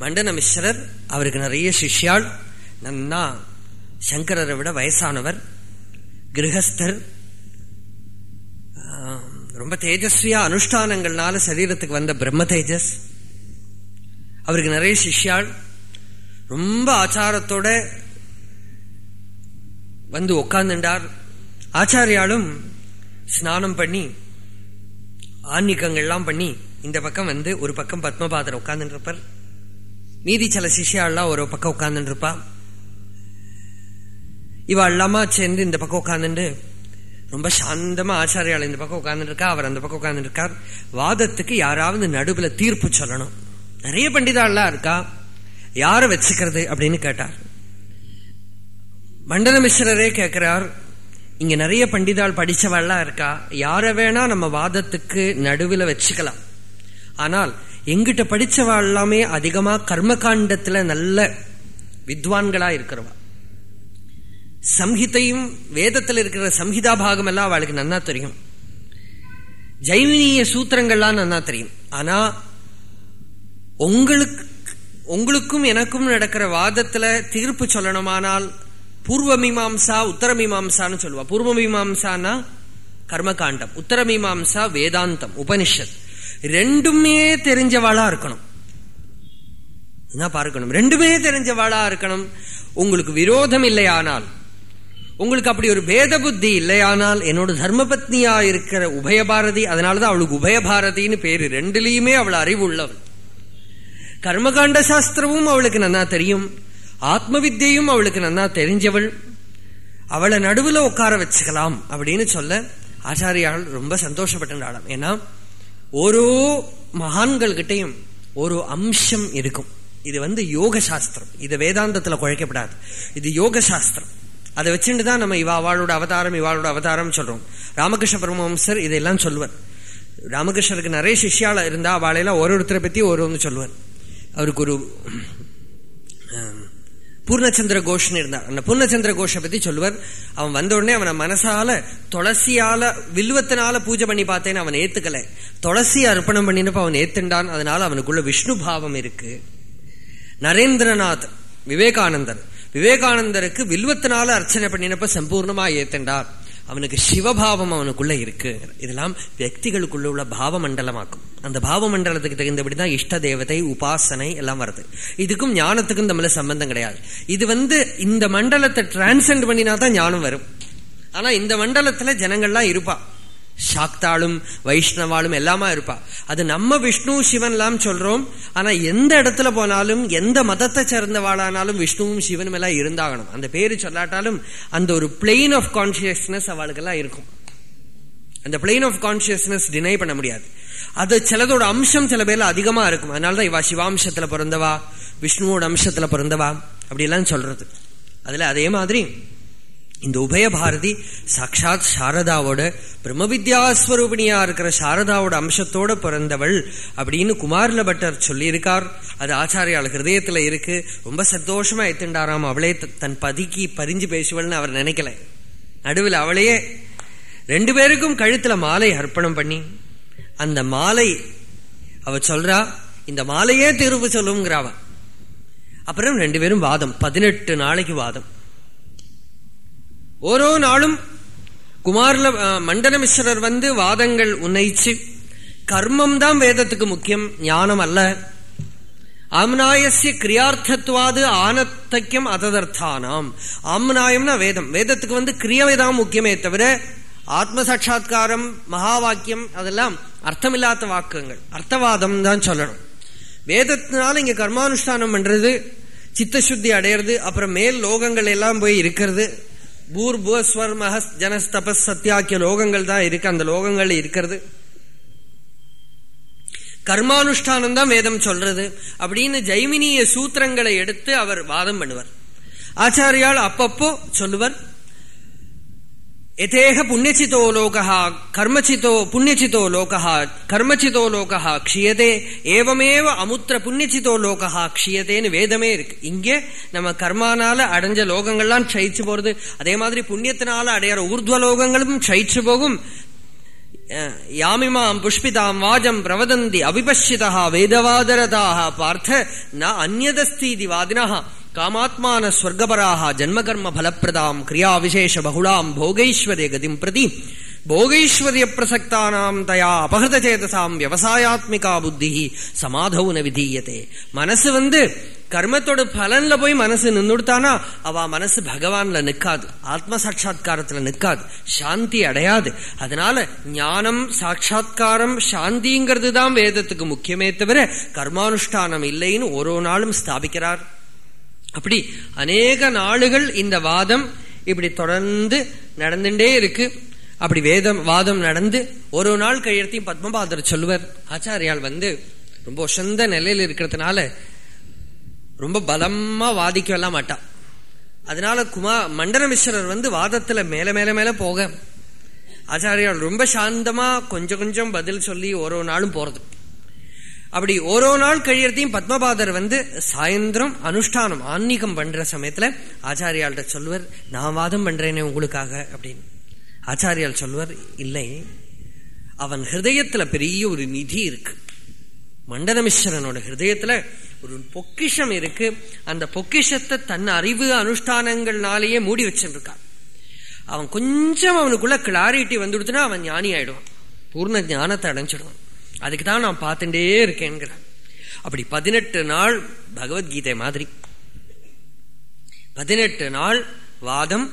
மண்டன மிஸ்ரர் அவருக்கு நிறைய சிஷ்யாள். நன்னா சங்கரரை விட வயசானவர் கிரகஸ்தர் ரொம்ப தேஜஸ்வியா அனுஷ்டானங்கள்னால சரீரத்துக்கு வந்த பிரம்ம தேஜஸ். அவருக்கு நிறைய சிஷ்யாள். ரொம்ப ஆச்சாரத்தோட வந்து உக்காந்துண்டார். ஆச்சாரியாலும் ஸ்நானம் பண்ணி ஆன்மீகங்கள்லாம் பண்ணி இந்த பக்கம் வந்து ஒரு பக்கம் பத்மபாதர் உட்காந்துருப்பார் இருப்பார் மீதி சில சிஷ்யாள்லாம் ஒரு பக்கம் உட்கார்ந்துட்டு இவ எல்லாமா சேர்ந்து இந்த பக்கம் உட்காந்துட்டு ரொம்ப சாந்தமா ஆச்சாரியால் இந்த பக்கம் உட்கார்ந்துட்டு இருக்கா அவர் அந்த பக்கம் உட்கார்ந்துட்டு இருக்கார் வாதத்துக்கு யாராவது நடுவுல தீர்ப்பு சொல்லணும். நிறைய பண்டிதாள்லாம் இருக்கா? யாரை வச்சுக்கிறது அப்படின்னு கேட்டார். மண்டல மிஸ்ரரே கேட்கிறார் இங்க நிறைய பண்டிதாள் படிச்சவாள்லாம் இருக்கா? யாரை வேணா நம்ம வாதத்துக்கு நடுவில் வச்சுக்கலாம். ஆனால் எங்கிட்ட படிச்சவா எல்லாமே அதிகமா கர்மகாண்டத்துல நல்ல வித்வான்களா இருக்கிறவா? சம்ஹிதையும் வேதத்தில் இருக்கிற சம்ஹிதா பாகம் எல்லாம் அவளுக்கு நன்னா தெரியும். ஜைமினிய சூத்திரங்கள்லாம் நன்னா தெரியும். ஆனா உங்களுக்கு உங்களுக்கும் எனக்கும் நடக்கிற வாதத்துல தீர்ப்பு சொல்லணுமானால் பூர்வ மீமாம்சா உத்தர மீமாம்சான்னு சொல்லுவா. பூர்வ மீமாம்சானா கர்மகாண்டம் உத்தர மீமாம்சா வேதாந்தம் உபனிஷத். ரெண்டுமே தெரிஞ்சவாளா இருக்கணும். என்ன பார்க்கணும். ரெண்டுமே தெரிஞ்சவாளா இருக்கணும். உங்களுக்கு விரோதம் இல்லையானால் உங்களுக்கு அப்படி ஒரு பேத புத்தி இல்லையானால் என்னோட தர்மபத்னியா இருக்கிற உபயபாரதி அதனாலதான் அவளுக்கு உபயபாரதின்னு பேரு. ரெண்டுலேயுமே அவள் அறிவு உள்ளவள் கர்மகாண்ட சாஸ்திரமும் அவளுக்கு நன்னா தெரியும். ஆத்ம வித்தியையும் அவளுக்கு நன்னா தெரிஞ்சவள். அவளை நடுவுல உட்கார வச்சுக்கலாம் அப்படின்னு சொல்ல ஆச்சாரியால் ரொம்ப சந்தோஷப்பட்டாளாம் ஏன்னா ஓரோ மகான்கள் கிட்டையும் ஒரு அம்சம் இருக்கும். இது வந்து யோக சாஸ்திரம் இது வேதாந்தத்தில் குழைக்கப்படாது. இது யோக சாஸ்திரம் அதை வச்சுட்டு தான் நம்ம இவா அவளோட அவதாரம் இவாளோட அவதாரம் சொல்றோம். ராமகிருஷ்ண பரமஹம்சர் இதெல்லாம் சொல்லுவார். ராமகிருஷ்ணருக்கு நிறைய சிஷ்யால இருந்தா அவளையெல்லாம் ஒரு ஒருத்தரை பத்தி ஒரு ஒன்று சொல்லுவார். அவருக்கு ஒரு பூர்ணச்சந்திர கோஷ்னு இருந்தார். அந்த பூர்ணச்சந்திர கோஷை பத்தி சொல்லுவார். அவன் வந்த உடனே அவனை மனசால துளசியால வில்வத்தினால பூஜை பண்ணி பார்த்தேன்னு அவன் ஏத்துக்கல. துளசி அர்ப்பணம் பண்ணினப்ப அவன் ஏத்துண்டான். அதனால அவனுக்குள்ள விஷ்ணு பாவம் இருக்கு. நரேந்திரநாத் விவேகானந்தர் விவேகானந்தருக்கு வில்வத்தினால அர்ச்சனை பண்ணினப்ப சம்பூர்ணமா ஏத்தண்டார் அவனுக்கு சிவபாவம் அவனுக்குள்ள இருக்கு. இதெல்லாம் வக்திகளுக்குள்ள உள்ள பாவ மண்டலமாக்கும் அந்த பாவ மண்டலத்துக்கு தகுந்தபடிதான் இஷ்ட தேவதை உபாசனை எல்லாம் வருது. இதுக்கும் ஞானத்துக்கும் தமிழ சம்பந்தம் கிடையாது. இது வந்து இந்த மண்டலத்தை டிரான்சென்ட் பண்ணினா தான் ஞானம் வரும். ஆனா இந்த மண்டலத்துல ஜனங்கள்லாம் இருப்பா. சாக்தாளும் வைஷ்ணவாளும் எல்லாமா இருப்பா. அது நம்ம விஷ்ணு சிவன் எல்லாம் சொல்றோம். ஆனா எந்த இடத்துல போனாலும் எந்த மதத்தை சேர்ந்தவாளானாலும் விஷ்ணுவும் சிவனும் எல்லாம் இருந்தாகணும். அந்த பேரு சொல்லாட்டாலும் அந்த ஒரு பிளெயின் ஆஃப் கான்சியஸ்னஸ் அவளுக்கெல்லாம் இருக்கும். அந்த பிளெயின் ஆஃப் கான்சியஸ்னஸ் டினை பண்ண முடியாது. அது சிலதோட அம்சம் சில பேர்ல அதிகமா இருக்கும். அதனாலதான் இவா சிவாம்சத்துல பிறந்தவா விஷ்ணுவோட அம்சத்துல பிறந்தவா அப்படி எல்லாம் சொல்றது. அதுல அதே மாதிரி இந்த உபயபாரதி சாட்சாத் சாரதாவோட பிரம்மவித்யாஸ்வரூபிணியா இருக்கிற சாரதாவோட அம்சத்தோட பிறந்தவள் அப்படின்னு குமாரில பட்டர் சொல்லியிருக்கார். அது ஆச்சாரியால் ஹிருதயத்துல இருக்கு. ரொம்ப சந்தோஷமா எத்துண்டாராம் அவளே தன் பதிக்கு பறிஞ்சு பேசுவள்னு அவர் நினைக்கல. நடுவில் அவளையே ரெண்டு பேருக்கும் கழுத்துல மாலை அர்ப்பணம் பண்ணி அந்த மாலை அவ சொல்றா இந்த மாலையே தீர்வு சொல்லுங்கிறாவ அப்புறம் ரெண்டு பேரும் வாதம். பதினெட்டு நாளைக்கு வாதம். ஓரோ நாளும் குமார்ல மண்டனமிஸ்வரர் வந்து வாதங்கள் உன்னைச்சு கர்மம் தான் வேதத்துக்கு முக்கியம் ஞானம் அல்ல ஆம்னாயசிய கிரியார்த்தத்துவாது ஆனத்தக்கியம் அததர்த்தானாம் ஆம்னாயம்னா வேதம் வேதத்துக்கு வந்து கிரியவை தான் முக்கியமே தவிர ஆத்ம சாட்சா்காரம் மகா வாக்கியம் அதெல்லாம் அர்த்தமில்லாத வாக்குங்கள் அர்த்தவாதம் தான் சொல்லணும் வேதத்தினால இங்க கர்மானுஷ்டானம் பண்றது சித்தசுத்தி அடையிறது அப்புறம் மேல் லோகங்கள் எல்லாம் போய் இருக்கிறது பூர் புவஸ்வர் மகஸ் சத்தியாக்கிய லோகங்கள் தான் இருக்கு. அந்த லோகங்கள் இருக்கிறது. கர்மானுஷ்டானம் தான் வேதம் சொல்றது. அப்படின்னு ஜெய்மினிய சூத்திரங்களை எடுத்து அவர் வாதம் பண்ணுவார். ஆச்சாரியால் அப்பப்போ சொல்லுவர். எதேக புண்ணியசிதோ லோகா கர்மச்சிதோ புண்ணியசிதோ லோகா கர்மச்சிதோ லோகா க்ஷியதே ஏவமேவ அமுத்திர புண்ணியசிதோ லோகா க்ஷியதேன்னு வேதமே இருக்கு. இங்கே நம்ம கர்மானால அடைஞ்ச லோகங்கள்லாம் க்ஷயிச்சு போறது. அதே மாதிரி புண்ணியத்தினால அடையிற ஊர்துவ லோகங்களும் க்ஷயிச்சு போகும். யாமிமாம் புஷ்பிதாம் வாஜம் பிரவதந்தி அபிபஷிதா வேதவாதரதாக பார்த்த ந அந்நதஸ்தீதி வாதினா காமாத்மான ஸ்வர்கபராக ஜன்மகர்ம பலப்பிரதாம் கிரியா விசேஷ பகுளாம் போகைஸ்வர்ய கதிம் பிரதி. போகைஸ்வரிய பிரசக்தானாம் தயா அபகிருத சேதசாம் விவசாயாத்மிகா புத்தி சமாதவுன விதீயத்தே மனசு வந்து கர்மத்தோட பலன்ல போய் மனசு நின்றுடுத்தானா அவ மனசு பகவான்ல நிக்காது ஆத்ம சாட்சா்காரத்துல நிக்காது சாந்தி அடையாது அதனால ஞானம் சாட்சா்காரம் சாந்திங்கிறது தான் வேதத்துக்கு முக்கியமே தவிர கர்மானுஷ்டானம் இல்லைன்னு ஒரு நாளும் ஸ்தாபிக்கிறார் அப்படி அநேக நாளுகள் இந்த வாதம் இப்படி தொடர்ந்து நடந்துட்டே இருக்கு. அப்படி வேதம் வாதம் நடந்து ஒரு நாள் கையெழுத்தையும் பத்மபாதர் சொல்லுவர். ஆச்சாரியால் வந்து ரொம்ப ஒசந்த நிலையில் இருக்கிறதுனால ரொம்ப பலமா வாதிக்கலாம் மாட்டா. அதனால குமா மண்டலமிஸ்வரர் வந்து வாதத்துல மேல மேல மேல போக. ஆச்சாரியால் ரொம்ப சாந்தமா கொஞ்சம் கொஞ்சம் பதில் சொல்லி ஒரு நாளும் போறது. அப்படி ஓரோ நாள் கழியறதையும் பத்மபாதர் வந்து சாயந்தரம் அனுஷ்டானம் ஆன்மீகம் பண்ற சமயத்துல ஆச்சாரியால்கிட்ட சொல்லுவர் நான் வாதம் பண்றேனே உங்களுக்காக அப்படின்னு. ஆச்சாரியால் சொல்வர் இல்லை அவன் ஹிருதயத்துல பெரிய ஒரு நிதி இருக்கு. மண்டனமிஸ்வரனோட ஹிருதயத்துல ஒரு பொக்கிஷம் இருக்கு. அந்த பொக்கிஷத்தை தன் அறிவு அனுஷ்டானங்கள்னாலேயே மூடி வச்சிருக்கான். அவன் கொஞ்சம் அவனுக்குள்ள கிளாரிட்டி வந்துடுத்துனா அவன் ஞானி ஆயிடுவான் பூர்ண ஞானத்தை அடைஞ்சிடுவான். அதுக்கு தான் நான் பார்த்துட்டே இருக்கேங்கிறான் அப்படி பதினெட்டு நாள் பகவத்கீதை மாதிரி. பதினெட்டு நாள் வாதம்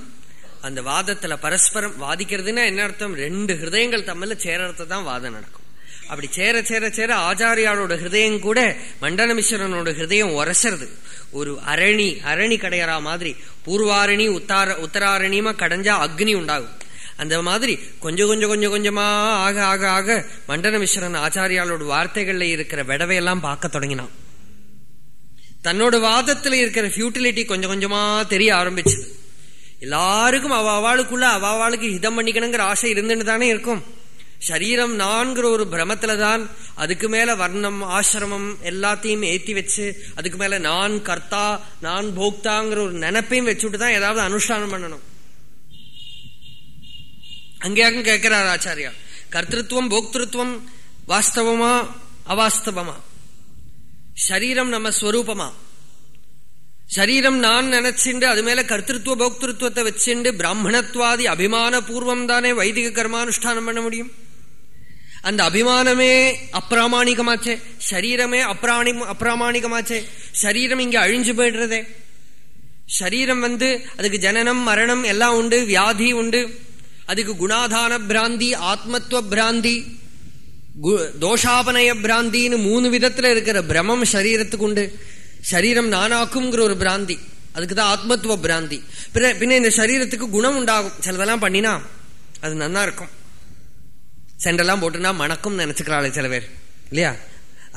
அந்த வாதத்துல பரஸ்பரம் வாதிக்கிறதுன்னா என்ன அர்த்தம்? ரெண்டு ஹிருதயங்கள் தம்மில சேரறது தான் வாதம் நடக்கும். அப்படி சேர சேர சேர ஆச்சாரியாளோட ஹிருதயம் கூட மண்டனமிஸ்வரனோட ஹிருதயம் உரசறது. ஒரு அரணி அரணி கடையறா மாதிரி. பூர்வாரணி உத்தார உத்தராரணியமா கடைஞ்சா அக்னி உண்டாகும். அந்த மாதிரி கொஞ்சம் கொஞ்சம் கொஞ்சம் கொஞ்சமா ஆக ஆக ஆக மண்டன மிஸ்ரன் ஆச்சாரியாளோட வார்த்தைகள்ல இருக்கிற விடவையெல்லாம் பார்க்க தொடங்கினான். தன்னோட வாதத்துல இருக்கிற ஃபியூட்டிலிட்டி கொஞ்சம் கொஞ்சமா தெரிய ஆரம்பிச்சது. எல்லாருக்கும் அவ அவளுக்குள்ள அவ அவளுக்கு ஹிதம் பண்ணிக்கணுங்கிற ஆசை இருந்துன்னு தானே இருக்கும். சரீரம் நான்கிற ஒரு பிரமத்துல தான் அதுக்கு மேல வர்ணம் ஆசிரமம் எல்லாத்தையும் ஏத்தி வச்சு அதுக்கு மேல நான் கர்த்தா நான் போக்தாங்கிற ஒரு நினைப்பையும் வச்சுட்டு தான் ஏதாவது அனுஷ்டானம் பண்ணணும். அங்கேயாக்கும் கேட்கிறார் ஆச்சாரியா கர்த்திருவம் போக்திருத்துவம் வாஸ்தவமா அவாஸ்தவமா? சரீரம் நம்ம ஸ்வரூபமா? சரீரம் நான் நினைச்சுண்டு அது மேல கர்த்திருவ போக்திருத்துவத்தை வச்சுண்டு பிராமணத்வாதி அபிமான பூர்வம் தானே வைதிக கர்மானுஷ்டானம் பண்ண முடியும்? அந்த அபிமானமே அப்பிராமாணிகமாச்சே. சரீரமே அப்ராணி அப்பிராமாணிகமாச்சே. சரீரம் இங்க அழிஞ்சு போயிடுறதே. சரீரம் வந்து அதுக்கு ஜனனம் மரணம் எல்லாம் உண்டு வியாதி உண்டு. அதுக்கு குணாதான பிராந்தி ஆத்மத்துவ பிராந்தி தோஷாபனய பிராந்தின்னு மூணு விதத்துல இருக்கிற பிரமம் சரீரத்துக்கு உண்டு. சரீரம் நானாக்குங்கிற ஒரு பிராந்தி. அதுக்கு தான் ஆத்மத்துவ பிராந்தி. பின்ன இந்த சரீரத்துக்கு குணம் உண்டாகும். சிலதெல்லாம் பண்ணினா அது நன்னா இருக்கும். செண்டெல்லாம் போட்டுனா மணக்கும் நினைச்சுக்கிறாள் சில பேர். இல்லையா?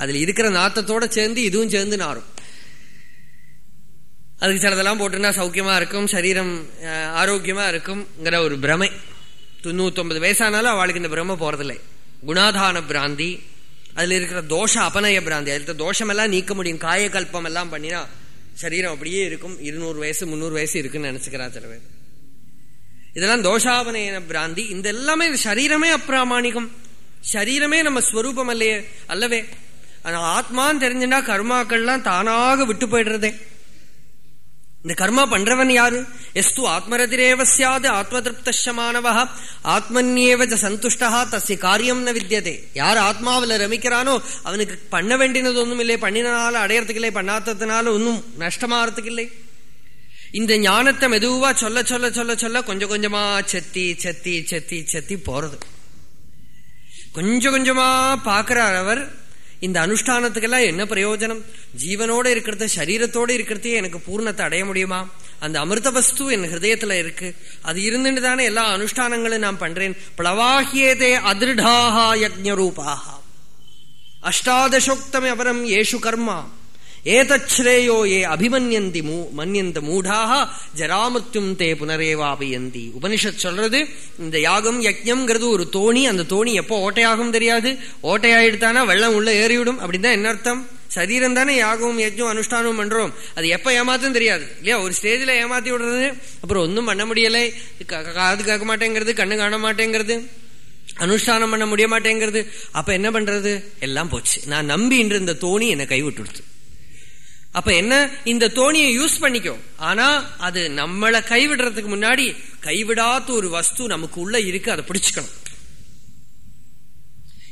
அதுல இருக்கிற நாத்தத்தோட சேர்ந்து இதுவும் சேர்ந்து நாரும். அதுக்கு சிலதெல்லாம் போட்டுனா சௌக்கியமா இருக்கும் சரீரம் ஆரோக்கியமா இருக்கும்ங்கிற ஒரு பிரமை. தொண்ணூத்தொன்பது வயசானாலும் அவளுக்கு இந்த பிரம்ம போறதில்லை. குணாதான பிராந்தி அதுல இருக்கிற தோஷ அபநய பிராந்தி அதுல தோஷம் எல்லாம் நீக்க முடியும். காயக்கல்பம் எல்லாம் பண்ணினா சரீரம் அப்படியே இருக்கும். இருநூறு வயசு முன்னூறு வயசு இருக்குன்னு நினைச்சுக்கிறா சில பேர். இதெல்லாம் தோஷாபனயன பிராந்தி. இந்த எல்லாமே சரீரமே அப்பிராமாணிகம். சரீரமே நம்ம ஸ்வரூபம் அல்லையே அல்லவே. ஆனா ஆத்மான்னு தெரிஞ்சுன்னா கர்மாக்கள்லாம் தானாக விட்டு போயிடுறதே. இந்த கர்மா பண்றவன் யாரு? எஸ்து ஆத்மரதிரேவ சியாது ஆத்ம திருப்தமானவா ஆத்மன்யேவஜ சந்துஷ்டா தசிய காரியம் ந வித்தியதே யார் ஆத்மாவில் ரமிக்கிறானோ அவனுக்கு பண்ண வேண்டினது ஒன்றும் இல்லை பண்ணினால அடையறதுக்கு இல்லை பண்ணாததுனால ஒன்றும் நஷ்டமாகறதுக்கு இல்லை இந்த ஞானத்தை மெதுவா சொல்ல சொல்ல சொல்ல சொல்ல கொஞ்சம் கொஞ்சமா செத்தி செத்தி செத்தி செத்தி போறது. கொஞ்சம் கொஞ்சமா பார்க்கிறார் அவர் இந்த அனுஷ்டானத்துக்கெல்லாம் என்ன பிரயோஜனம்? ஜீவனோட இருக்கிறது சரீரத்தோட இருக்கிறதே எனக்கு பூர்ணத்தை அடைய முடியுமா? அந்த அமிர்த வஸ்து என் ஹிருதயத்துல இருக்கு. அது இருந்துட்டு தானே எல்லா அனுஷ்டானங்களும் நான் பண்றேன். பிளவாகியதே அதிருடாக யஜ்ஞரூபாக அஷ்டாதசோக்தமே அவரம் ஏஷு கர்மா. ஏதச்ரேயோ ஏ அபிமன்யந்தி மன்யந்த மூடாக ஜராமத்தும் தே புனரேவாபியந்தி. உபனிஷத் சொல்றது இந்த யாகம் யஜ்யம்ங்கிறது ஒரு தோணி அந்த தோணி எப்போ ஓட்டையாகும் தெரியாது. ஓட்டையாயிடுத்தானா வெள்ளம் உள்ள ஏறிவிடும் அப்படின்னு என்ன அர்த்தம்? சரீரம் தானே யாகமும் யஜ்ஞம் அனுஷ்டானம் பண்றோம். அது எப்ப ஏமாத்தும் தெரியாது. இல்லையா? ஒரு ஸ்டேஜில் ஏமாத்தி விடுறது அப்புறம் ஒன்றும் பண்ண முடியலை. காது கேட்க மாட்டேங்கிறது கண்ணு காண மாட்டேங்கிறது அனுஷ்டானம் பண்ண முடிய மாட்டேங்கிறது. அப்ப என்ன பண்றது? எல்லாம் போச்சு. நான் நம்பி இன்று இந்த தோணி என்னை கைவிட்டுடுது அப்ப என்ன? இந்த தோணியை யூஸ் பண்ணிக்கோ. ஆனா அது நம்மளை கைவிடுறதுக்கு முன்னாடி கைவிடாத ஒரு வஸ்து நமக்கு உள்ள இருக்கு அதை பிடிச்சுக்கணும்.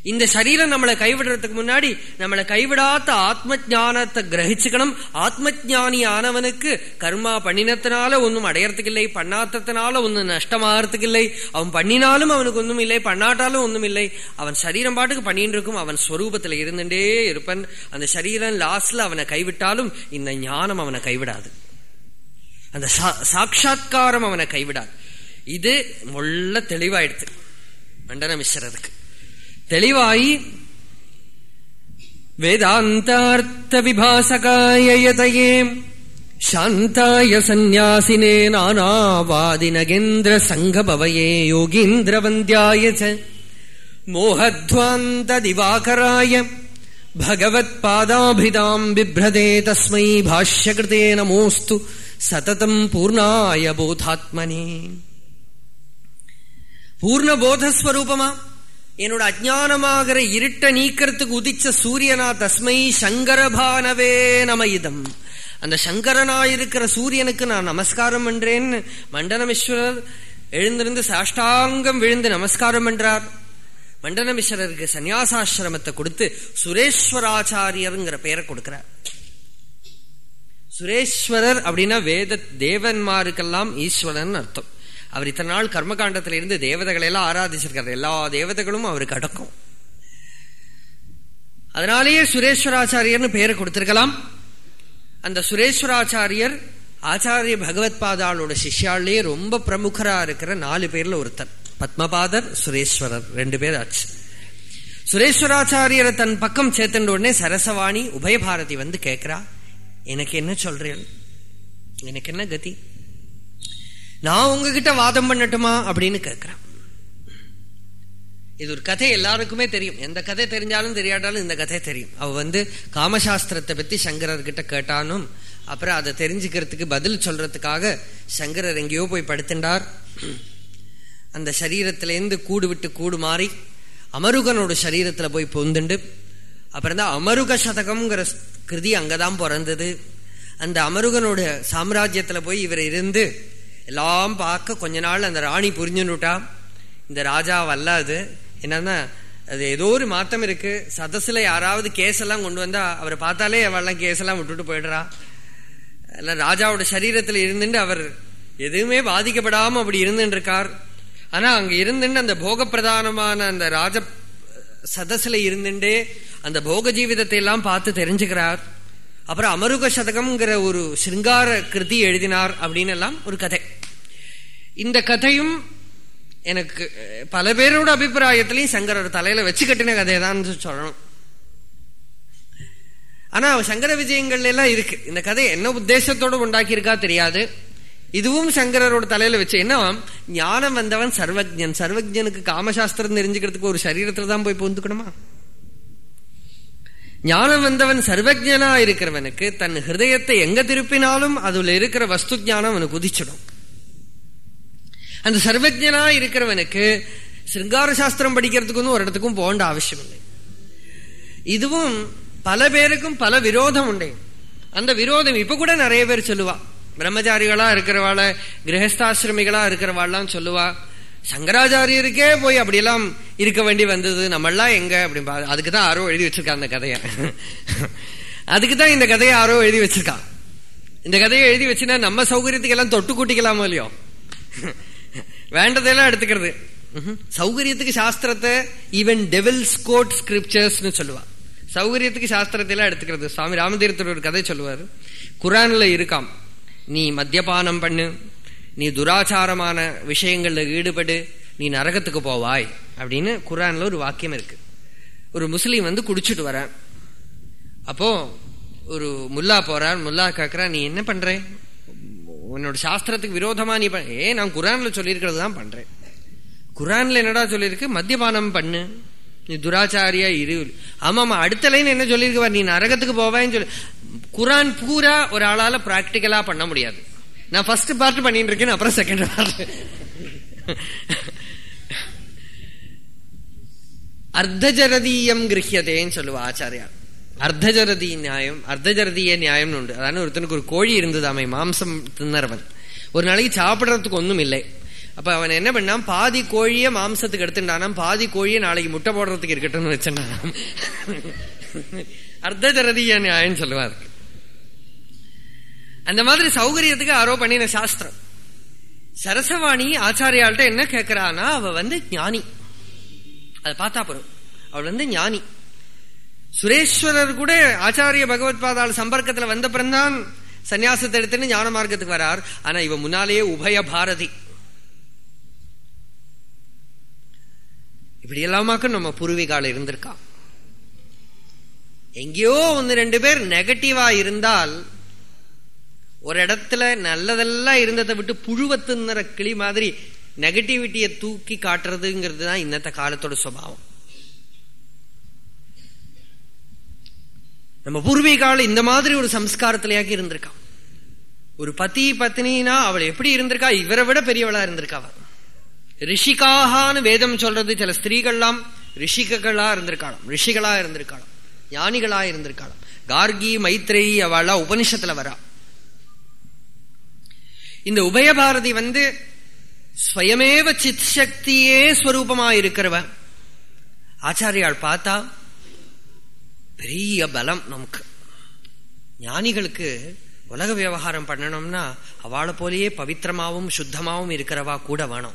இந்த சரீரம் நம்மளை கைவிடுறதுக்கு முன்னாடி நம்மளை கைவிடாத ஆத்ம ஜானத்தை கிரகிச்சுக்கணும். ஆத்ம ஜானி ஆனவனுக்கு கர்மா பண்ணினத்தினால ஒன்னும் அடையறதுக்கு இல்லை பண்ணாதத்தினால ஒன்னும் நஷ்டமாகறதுக்கு இல்லை அவன் பண்ணினாலும் அவனுக்கு ஒன்றும் இல்லை பண்ணாட்டாலும் ஒன்றும் இல்லை. அவன் சரீரம் பாட்டுக்கு பண்ணிட்டு இருக்கும் அவன் ஸ்வரூபத்தில் இருந்துட்டே இருப்பன். அந்த சரீரம் லாஸ்ட்ல அவனை கைவிட்டாலும் இந்த ஞானம் அவனை கைவிடாது. அந்த சாட்சா்காரம் அவனை கைவிடாது. இது முள்ள தெளிவாயிடுது. மண்டன மிஸ்ரருக்கு. तेळिवायि वेदान्तार्तविभासकाय यतये शान्ताय सन्न्यासिनेनावादिनगेन्द्रसङ्गये योगीन्द्रवन्द्याय च मोहध्वान्तदिवाकराय भगवत्पादाभृताम् बिभ्रदे तस्मै भाष्यकृतेनमोऽस्तु सततम् पूर्णाय बोधात्मनि पूर्णबोधस्वरूपम என்னோட அஜானமாகிற இருட்ட நீக்கிறதுக்கு உதிச்ச சூரியனா தஸ்மை சங்கரபானவே நமயிதம். அந்த சங்கரனா இருக்கிற சூரியனுக்கு நான் நமஸ்காரம் பண்றேன்னு மண்டனமேஸ்வரர் எழுந்திருந்து சாஷ்டாங்கம் விழுந்து நமஸ்காரம் பண்றார். மண்டனமிஸ்வரருக்கு சன்னியாசாசிரமத்தை கொடுத்து சுரேஸ்வராச்சாரியருங்கிற பெயரை கொடுக்கிறார். சுரேஸ்வரர் அப்படின்னா வேத தேவன்மாருக்கெல்லாம் ஈஸ்வரன் அர்த்தம். அவர் இத்தனை நாள் கர்மகாண்டத்தில இருந்து தேவதைகளை எல்லாம் ஆராதிச்சிருக்காரு. எல்லா தேவதைகளும் அவருக்கு அடக்கும். அதனாலேயே சுரேஸ்வராச்சாரியர்னு பெயரை கொடுத்திருக்கலாம். அந்த சுரேஸ்வராச்சாரியர் ஆச்சாரிய பகவத் பாதாளோட சிஷ்யாலேயே ரொம்ப பிரமுகரா இருக்கிற நாலு பேர்ல ஒருத்தர் பத்மபாதர் சுரேஸ்வரர் ரெண்டு பேர் ஆச்சு. சுரேஸ்வராச்சாரியரை தன் பக்கம் சேர்த்துட்ட உடனே சரசவாணி உபயபாரதி வந்து கேட்கிறா எனக்கு என்ன சொல்றேன் எனக்கு என்ன கதி? நான் உங்ககிட்ட வாதம் பண்ணட்டுமா அப்படின்னு கேட்கிறேன் இது ஒரு கதை எல்லாருக்குமே தெரியும். எந்த கதை தெரிஞ்சாலும் தெரியாட்டாலும் இந்த கதை தெரியும். அவ வந்து காமசாஸ்திரத்தை பத்தி சங்கரர்கிட்ட கேட்டானும் அப்புறம் அதை தெரிஞ்சுக்கிறதுக்கு பதில் சொல்றதுக்காக சங்கரர் எங்கேயோ போய் படுத்துட்டார் அந்த சரீரத்திலேருந்து கூடு விட்டு கூடு மாறி அமருகனோட சரீரத்தில் போய் பொந்துண்டு. அப்புறம் தான் அமருக சதகம்ங்கிற கிருதி அங்கதான் பிறந்தது. அந்த அமருகனோட சாம்ராஜ்யத்தில் போய் இவர் இருந்து எல்லாம் பார்க்க கொஞ்ச நாள் அந்த ராணி புரிஞ்சுன்னுட்டா. இந்த ராஜா வல்லாது. என்னன்னா அது ஏதோ ஒரு மாத்தம் இருக்கு. சதஸில் யாராவது கேஸ் எல்லாம் கொண்டு வந்தா அவரை பார்த்தாலே அவெல்லாம் கேஸ் எல்லாம் விட்டுட்டு போயிடுறா. ராஜாவோட சரீரத்தில் இருந்துட்டு அவர் எதுவுமே பாதிக்கப்படாமல் அப்படி இருந்துட்டு இருக்கார் ஆனால் அங்கே இருந்துட்டு அந்த போக பிரதானமான அந்த ராஜ சதஸில் இருந்துட்டே அந்த போக ஜீவிதத்தை எல்லாம் பார்த்து தெரிஞ்சுக்கிறார். அப்புறம் அமருக சதகம்ங்கிற ஒரு சிருங்கார கிருதி எழுதினார் அப்படின்னு எல்லாம் ஒரு கதை. இந்த கதையும் எனக்கு பல பேரோட அபிப்பிராயத்திலையும் சங்கரர் தலையில வச்சு கட்டின கதை தான் சொல்லணும். ஆனா சங்கர விஜயங்கள்ல எல்லாம் இருக்கு. இந்த கதை என்ன உத்தேசத்தோட உண்டாக்கி இருக்கா தெரியாது. இதுவும் சங்கரரோட தலையில வச்சு என்ன ஞானம் வந்தவன் சர்வஜன் சர்வஜனுக்கு காமசாஸ்திரம் தெரிஞ்சுக்கிறதுக்கு ஒரு சரீரத்துல தான் போய் பொந்துக்கணுமா? ஞானம் வந்தவன் சர்வஜனா இருக்கிறவனுக்கு தன் ஹிருதயத்தை எங்க திருப்பினாலும் அதுல இருக்கிற வஸ்து ஜானம் அவனுக்கு உதிச்சிடும். அந்த சர்வஜனா இருக்கிறவனுக்கு சிருங்கார சாஸ்திரம் படிக்கிறதுக்கு ஒரு இடத்துக்கும் போகண்ட அவசியம் இல்லை இதுவும் பல பேருக்கும் பல விரோதம் உண்டு. அந்த விரோதம் இப்ப கூட நிறைய பேர் சொல்லுவா. பிரம்மச்சாரிகளா இருக்கிறவாள கிரகஸ்தாசிரமிகளா இருக்கிறவாள்லாம் சொல்லுவா. சங்கராச்சாரியருக்கே போய் அப்படியெல்லாம் இருக்க வேண்டி வந்தது. நம்மளாம் எங்க அப்படி அதுக்கு தான் யாரோ எழுதி வச்சிருக்கா அந்த கதையை. அதுக்கு தான் இந்த கதையை யாரோ எழுதி வச்சிருக்கான் இந்த கதையை எழுதி வச்சுன்னா நம்ம சௌகரியத்துக்கு எல்லாம் தொட்டு கூட்டிக்கலாமோ இல்லையோ? வேண்டதெல்லாம் எடுத்துக்கிறது. சௌகரியத்துக்கு சாஸ்திரத்தை ஈவன் டெவில்ஸ் கோட் ஸ்கிரிப்சர்ஸ்னு சொல்லுவா. சௌகரியத்துக்கு சாஸ்திரத்தை எல்லாம் எடுத்துக்கிறது. சுவாமி ராமதீரத்தோட ஒரு கதை சொல்லுவார். குரான்ல இருக்காம். நீ மத்தியபானம் பண்ணு. நீ துராச்சாரமான விஷயங்களில் ஈடுபடு நீ நரகத்துக்கு போவாய் அப்படின்னு குரானில் ஒரு வாக்கியம் இருக்கு. ஒரு முஸ்லீம் வந்து குடிச்சிட்டு வரேன் அப்போ ஒரு முல்லா போறார் முல்லா கேக்குறா நீ என்ன பண்ற? உன்னோட சாஸ்திரத்துக்கு விரோதமா நீ ஏ நான் குரான்ல சொல்லியிருக்கிறது தான் பண்றேன். குரான்ல என்னடா சொல்லியிருக்கு? மத்தியபானம் பண்ணு. நீ துராச்சாரியா இரு. ஆமாம் அடுத்த லைன் என்ன சொல்லியிருக்கவா நீ நரகத்துக்கு போவேன்னு சொல்லி. குரான் பூரா ஒரு ஆளால பிராக்டிக்கலா பண்ண முடியாது. நான் ஃபர்ஸ்ட் பார்ட் பண்ணிட்டு இருக்கேன் அப்புறம் செகண்ட் பார்ட் அர்த்தஜரதீயம் கிரகியதேன்னு சொல்லுவா ஆச்சாரியா. அர்த்தஜரதி நியாயம் அர்த்தஜரதிய நியாயம்னு உண்டு. அதான ஒருத்தனுக்கு ஒரு கோழி இருந்ததாமே மாம்சம் தின்னறவன். ஒரு நாளைக்கு சாப்பிடறதுக்கு ஒன்றும் இல்லை. அப்போ அவன் என்ன பண்ணான்? பாதி கோழியை மாம்சத்துக்கு எடுத்துட்டானா பாதி கோழியை நாளைக்கு முட்டை போடுறதுக்கு இருக்கட்டும்னு வச்சுட்டான் அர்த்தஜரதிய நியாயம் சொல்லுவார் அந்த மாதிரி சௌகரியத்துக்கு ஆரோ பண்ணின சாஸ்திரம். சரசவாணி ஆச்சாரியாள்கிட்ட என்ன கேட்கிறான்னா அவ வந்து ஞானி. அதை பார்த்தா போறோம் அவள் வந்து ஞானி. சுரேஸ்வரர் கூட ஆச்சாரிய பகவத் பாதாள் சம்பர்க்கத்துல வந்த பிறந்தான் சன்னியாசத்தை எடுத்துன்னு ஞான மார்க்கத்துக்கு வரார். ஆனா இவ முன்னாலேயே உபய பாரதி. இப்படி எல்லாமாக்கும் நம்ம பூர்வீகால இருந்திருக்கா. எங்கேயோ ஒன்னு ரெண்டு பேர் நெகட்டிவா இருந்தால் ஒரு இடத்துல நல்லதெல்லாம் இருந்ததை விட்டு புழுவத்துங்கிற கிளி மாதிரி நெகட்டிவிட்டியை தூக்கி காட்டுறதுங்கிறது தான் இன்னத்த காலத்தோட சுவாவம் நம்ம பூர்வீகால இந்த மாதிரி ஒரு சம்ஸ்காரத்திலேயாக்கி இருந்திருக்கான். ஒரு பதி பத்தினா அவள் எப்படி இருந்திருக்கா? இவரை விட பெரியவளா இருந்திருக்கா ரிஷிகாகான்னு வேதம் சொல்றது சில ஸ்திரீகள்லாம் ரிஷிகளா இருந்திருக்காளாம். ரிஷிகளா இருந்திருக்காளாம். ஞானிகளா இருந்திருக்காளாம். கார்கி மைத்ரேயி அவளா உபனிஷத்துல வரா. இந்த உபயபாரதி வந்து ஸ்வயமேவ சித் சக்தியே ஸ்வரூபமா இருக்கிறவ ஆச்சாரியால் பார்த்தா பெரிய பலம் நமக்கு. ஞானிகளுக்கு உலக விவகாரம் பண்ணணும்னா அவளை போலேயே பவித்திரமாவும் சுத்தமாவும் இருக்கிறவா கூட வேணும்.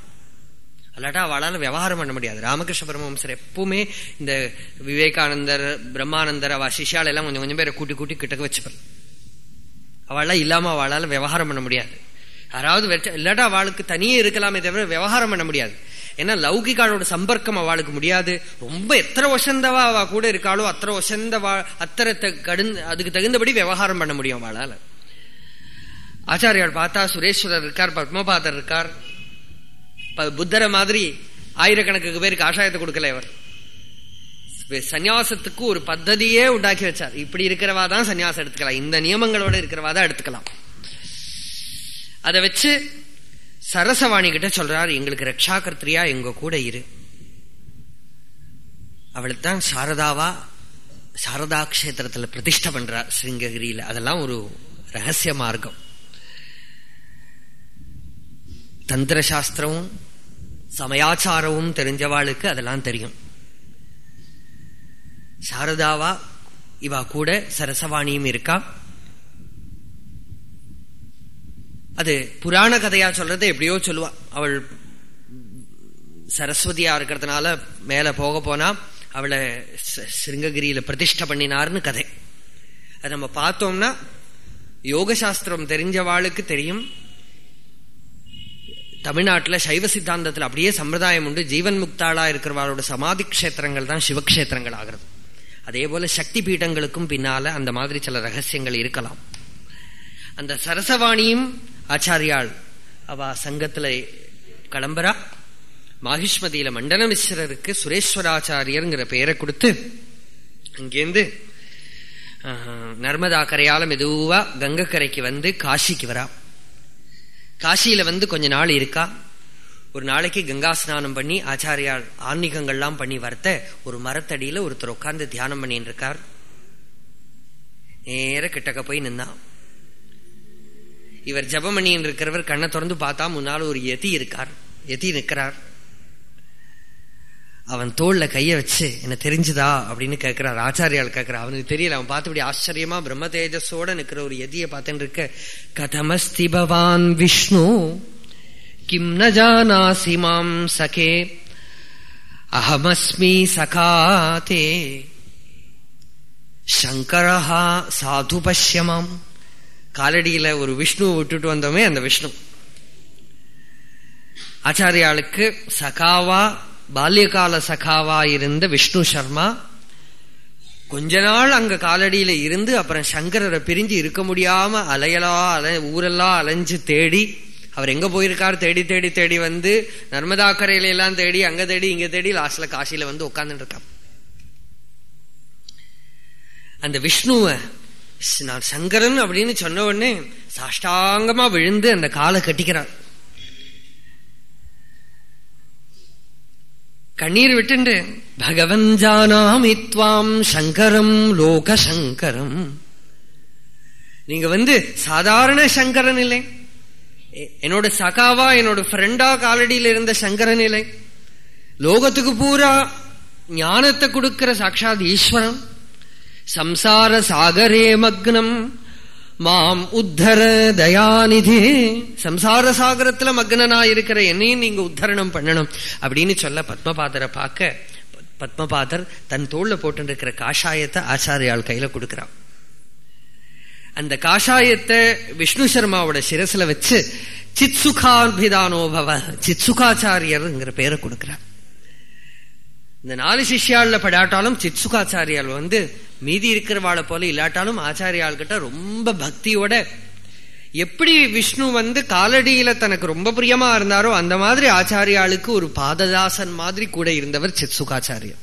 அல்லாட்டா அவளால் விவகாரம் பண்ண முடியாது. ராமகிருஷ்ண பரமஹம்சர் எப்பவுமே இந்த விவேகானந்தர் பிரம்மானந்தர் அவ சிஷியால் எல்லாம் கொஞ்சம் கொஞ்சம் பேரை கூட்டி கூட்டி கிட்டக்க வச்சுப்பார். அவளாம் இல்லாமல் அவளால் விவகாரம் பண்ண முடியாது. யாராவது இல்லாட்டா அவளுக்கு தனியே இருக்கலாமே தவிர விவகாரம் பண்ண முடியாது. ஏன்னா லௌகிகாலோட சம்பர்க்கம் அவளுக்கு முடியாது. ரொம்ப எத்தனை வசந்தவா அவ கூட இருக்காளோ அத்தனை வசந்தவா அத்தனை அதுக்கு தகுந்தபடி விவகாரம் பண்ண முடியும் அவளால. ஆச்சாரியால் பார்த்தா சுரேஸ்வரர் இருக்கார் பத்மபாதர் இருக்கார். புத்தரை மாதிரி ஆயிரக்கணக்கு பேருக்கு ஆசாயத்தை கொடுக்கல அவர் சன்னியாசத்துக்கு ஒரு பத்ததியே உண்டாக்கி வச்சார். இப்படி இருக்கிறவா தான் சன்னியாசம் எடுத்துக்கலாம். இந்த நியமங்களோட இருக்கிறவா தான் எடுத்துக்கலாம். அதை வச்சு சரசவாணி கிட்ட சொல்றாரு எங்களுக்கு ரட்சாகர்த்திரியா எங்க கூட இரு. அவளுக்கு தான் சாரதாவா சாரதா கஷேத்திரத்துல பிரதிஷ்ட பண்றார் சிருங்ககிரியில. அதெல்லாம் ஒரு ரகசிய மார்க்கம். தந்திரசாஸ்திரமும் சமயாச்சாரமும் தெரிஞ்சவாளுக்கு அதெல்லாம் தெரியும். சாரதாவா இவா கூட சரசவாணியும் இருக்கா. அது புராண கதையா சொல்றதை எப்படியோ சொல்லுவா. அவள் சரஸ்வதியா இருக்கிறதுனால மேல போக போனா அவளை சிருங்ககிரியில பிரதிஷ்ட பண்ணினார்னு கதை. அது நம்ம பார்த்தோம்னா யோகசாஸ்திரம் தெரிஞ்சவாளுக்கு தெரியும். தமிழ்நாட்டில் சைவ சித்தாந்தத்தில் அப்படியே சம்பிரதாயம் உண்டு. ஜீவன் முக்தாளா இருக்கிறவாளோட சமாதி கஷேத்திரங்கள் தான் சிவக்ஷேத்திரங்கள் ஆகிறது. அதே போல சக்தி பீடங்களுக்கும் பின்னால அந்த மாதிரி சில ரகசியங்கள் இருக்கலாம். அந்த சரசவாணியும் ஆச்சாரியாள் அவ சங்கத்துல கிளம்புறா. மாகிஷ்மதியில மண்டன மிஸ்ரருக்கு சுரேஸ்வராச்சாரியருங்கிற பெயரை கொடுத்து அங்கேருந்து நர்மதா கரையால மெதுவா கங்கக்கரைக்கு வந்து காசிக்கு வரா. காசியில வந்து கொஞ்ச நாள் இருக்கா. ஒரு நாளைக்கு கங்கா ஸ்நானம் பண்ணி ஆச்சாரியால் ஆன்மீகங்கள்லாம் பண்ணி வரத்த ஒரு மரத்தடியில ஒருத்தர் உட்கார்ந்து தியானம் பண்ணிட்டு இருக்கார் நேர கிட்டக்க போய் நின்னா. இவர் ஜபமணியின் இருக்கிறவர் கண்ணை திறந்து பார்த்தா முன்னால் ஒரு எதி இருக்கார். எதி நிற்கிறார். அவன் தோல்ல கைய வச்சு என்ன தெரிஞ்சுதா? அப்படின்னு கேட்கிறார். ஆச்சாரியால் கேட்கிறார். அவனுக்கு தெரியல. அவன் பார்த்தபடி ஆச்சரியமா பிரம்ம தேஜஸோட நிற்கிற ஒரு எதிய பார்த்துட்டு இருக்க கதமஸ்தி பவான் விஷ்ணு கிம் ந ஜானாசி மாம் சகே அகமஸ்மி சகாதே சங்கரஹா சாது பஷ்யமாம் காலடியில ஒரு விஷ்ணுவை விட்டுட்டு வந்தோமே அந்த விஷ்ணு. ஆச்சாரியாளுக்கு சகாவா பால்யகால சகாவா இருந்த விஷ்ணு சர்மா கொஞ்ச நாள் அங்க காலடியில இருந்து அப்புறம் சங்கரரை பிரிஞ்சு இருக்க முடியாம அலையலா அலை ஊரெல்லாம் அலைஞ்சு தேடி அவர் எங்க போயிருக்கார் தேடி தேடி தேடி வந்து நர்மதா கரையில எல்லாம் தேடி அங்க தேடி இங்க தேடி லாஸ்ட்ல காசியில வந்து உட்காந்துட்டு இருக்கான். அந்த விஷ்ணுவ நான் சங்கரன் அப்படின்னு சொன்ன உடனே சாஷ்டாங்கமா விழுந்து அந்த காலை கட்டிக்கிறான். கண்ணீர் விட்டுண்டு பகவன் ஜானாமித்வாம் சங்கரம் லோக சங்கரம். நீங்க வந்து சாதாரண சங்கரன் இல்லை. என்னோட சகாவா என்னோட ஃப்ரெண்டா காலடியில் இருந்த சங்கரன் இல்லை. லோகத்துக்கு பூரா ஞானத்தை கொடுக்கிற சாட்சாத் ஈஸ்வரன். சம்சார சாகரே மக்னம். மாம் உத்தர தயாநிதி. சம்சார சாகரத்துல மக்னனா இருக்கிற என்னையும் நீங்க உத்தரணம் பண்ணணும் அப்படின்னு சொல்ல பத்மபாதரை பார்க்க பத்மபாதர் தன் தோல்ல போட்டுருக்கிற காஷாயத்தை ஆச்சாரியால் கையில கொடுக்கிறான். அந்த காஷாயத்தை விஷ்ணு சர்மாவோட சிரசுல வச்சு சித்சுகாபிதானோபவ சித்சுகாச்சாரியர்ங்கிற பேரை கொடுக்கிறார். இந்த நாலு சிஷ்யாள்ல படாட்டாலும் சித்சுகாச்சாரியால் வந்து மீதி இருக்கிறவாளை போல இல்லாட்டாலும் ஆச்சாரியாள்கிட்ட ரொம்ப பக்தியோட எப்படி விஷ்ணு வந்து காலடியில தனக்கு ரொம்ப பிரியமா இருந்தாரோ அந்த மாதிரி ஆச்சாரியாளுக்கு ஒரு பாததாசன் மாதிரி கூட இருந்தவர் சித்சுகாச்சாரியர்.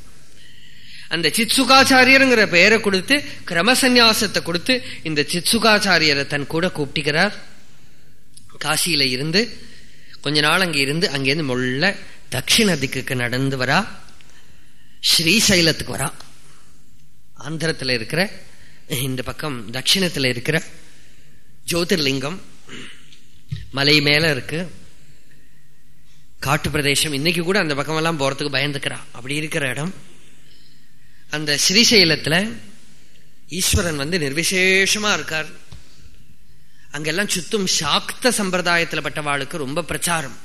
அந்த சித்சுகாச்சாரியருங்கிற பெயரை கொடுத்து கிரமசந்யாசத்தை கொடுத்து இந்த சித்சுகாச்சாரியரை தன் கூட கூப்பிட்டுக்கிறார். காசியில இருந்து கொஞ்ச நாள் அங்க இருந்து அங்கேருந்து முள்ள தட்சிண திக்குக்கு நடந்து வரா. ஸ்ரீசைலத்துக்கு வரா. ஆந்திரத்தில் இருக்கிற இந்த பக்கம் தட்சிணத்தில் இருக்கிற ஜோதிர்லிங்கம் மலை மேல இருக்கு. காட்டு பிரதேசம். இன்னைக்கு கூட அந்த பக்கம் எல்லாம் போறதுக்கு பயந்துக்கிறா. அப்படி இருக்கிற இடம். அந்த ஸ்ரீசைலத்துல ஈஸ்வரன் வந்து நிர்விசேஷமா இருக்கார். அங்கெல்லாம் சுத்தும் சாக்த சம்பிரதாயத்துல பட்டவாளுக்கு ரொம்ப பிரச்சாரம்.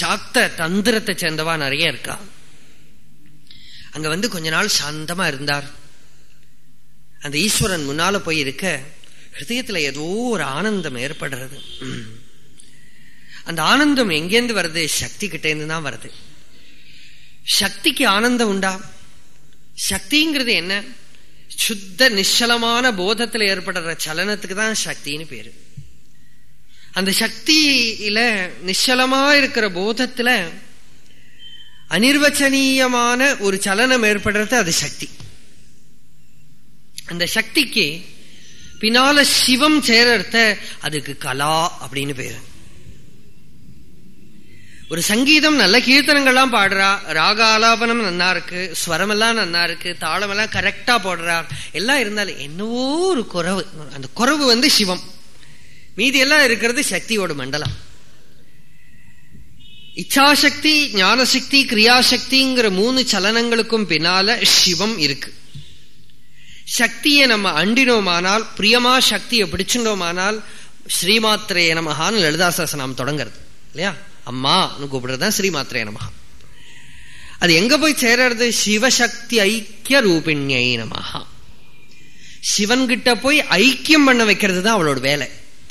சாக்த தந்திரத்தை சேர்ந்தவா நிறைய இருக்கா. அங்க வந்து கொஞ்ச நாள் சாந்தமா இருந்தார். அந்த ஈஸ்வரன் முன்னால போய் இருக்க ஹிருதயத்துல ஏதோ ஒரு ஆனந்தம் ஏற்படுறது. அந்த ஆனந்தம் எங்கேருந்து வருது? சக்தி கிட்டேருந்து தான் வருது. சக்திக்கு ஆனந்தம் உண்டா? சக்திங்கிறது என்ன? சுத்த நிச்சலமான போதத்துல ஏற்படுற சலனத்துக்கு தான் சக்தின்னு பேரு. அந்த சக்தியில நிச்சலமா இருக்கிற போதத்துல அனிர்வச்சனீயமான ஒரு சலனம் ஏற்படுறது அது சக்தி. அந்த சக்திக்கு பின்னால சிவம் சேரத்த அதுக்கு கலா அப்படின்னு பேரு. ஒரு சங்கீதம் நல்ல கீர்த்தனங்கள்லாம் பாடுறா ராக ஆலாபனம் நன்னா இருக்கு ஸ்வரமெல்லாம் நன்னா இருக்கு தாளமெல்லாம் கரெக்டா போடுறா. எல்லாம் இருந்தாலும் என்னவோ ஒரு குறவு. அந்த குறவு வந்து சிவம். மீதி எல்லாம் இருக்கிறது சக்தியோட மண்டலம். இச்சாசக்தி ஞானசக்தி கிரியாசக்திங்கிற மூணு சலனங்களுக்கும் பின்னால சிவம் இருக்கு. சக்தியை நம்ம அண்டினோமானால் பிரியமா சக்தியை பிடிச்சுட்டோமானால் ஸ்ரீமாத்திரைய நமகான்னு லலிதாசாசனம் தொடங்குறது. இல்லையா? அம்மான்னு கூப்பிடுறது ஸ்ரீமாத்திரைய நமகா அது எங்க போய் சேர்றது? சிவசக்தி ஐக்கிய ரூபிணியை நமகா சிவன் கிட்ட போய் ஐக்கியம் பண்ண வைக்கிறது தான் அவளோட வேலை.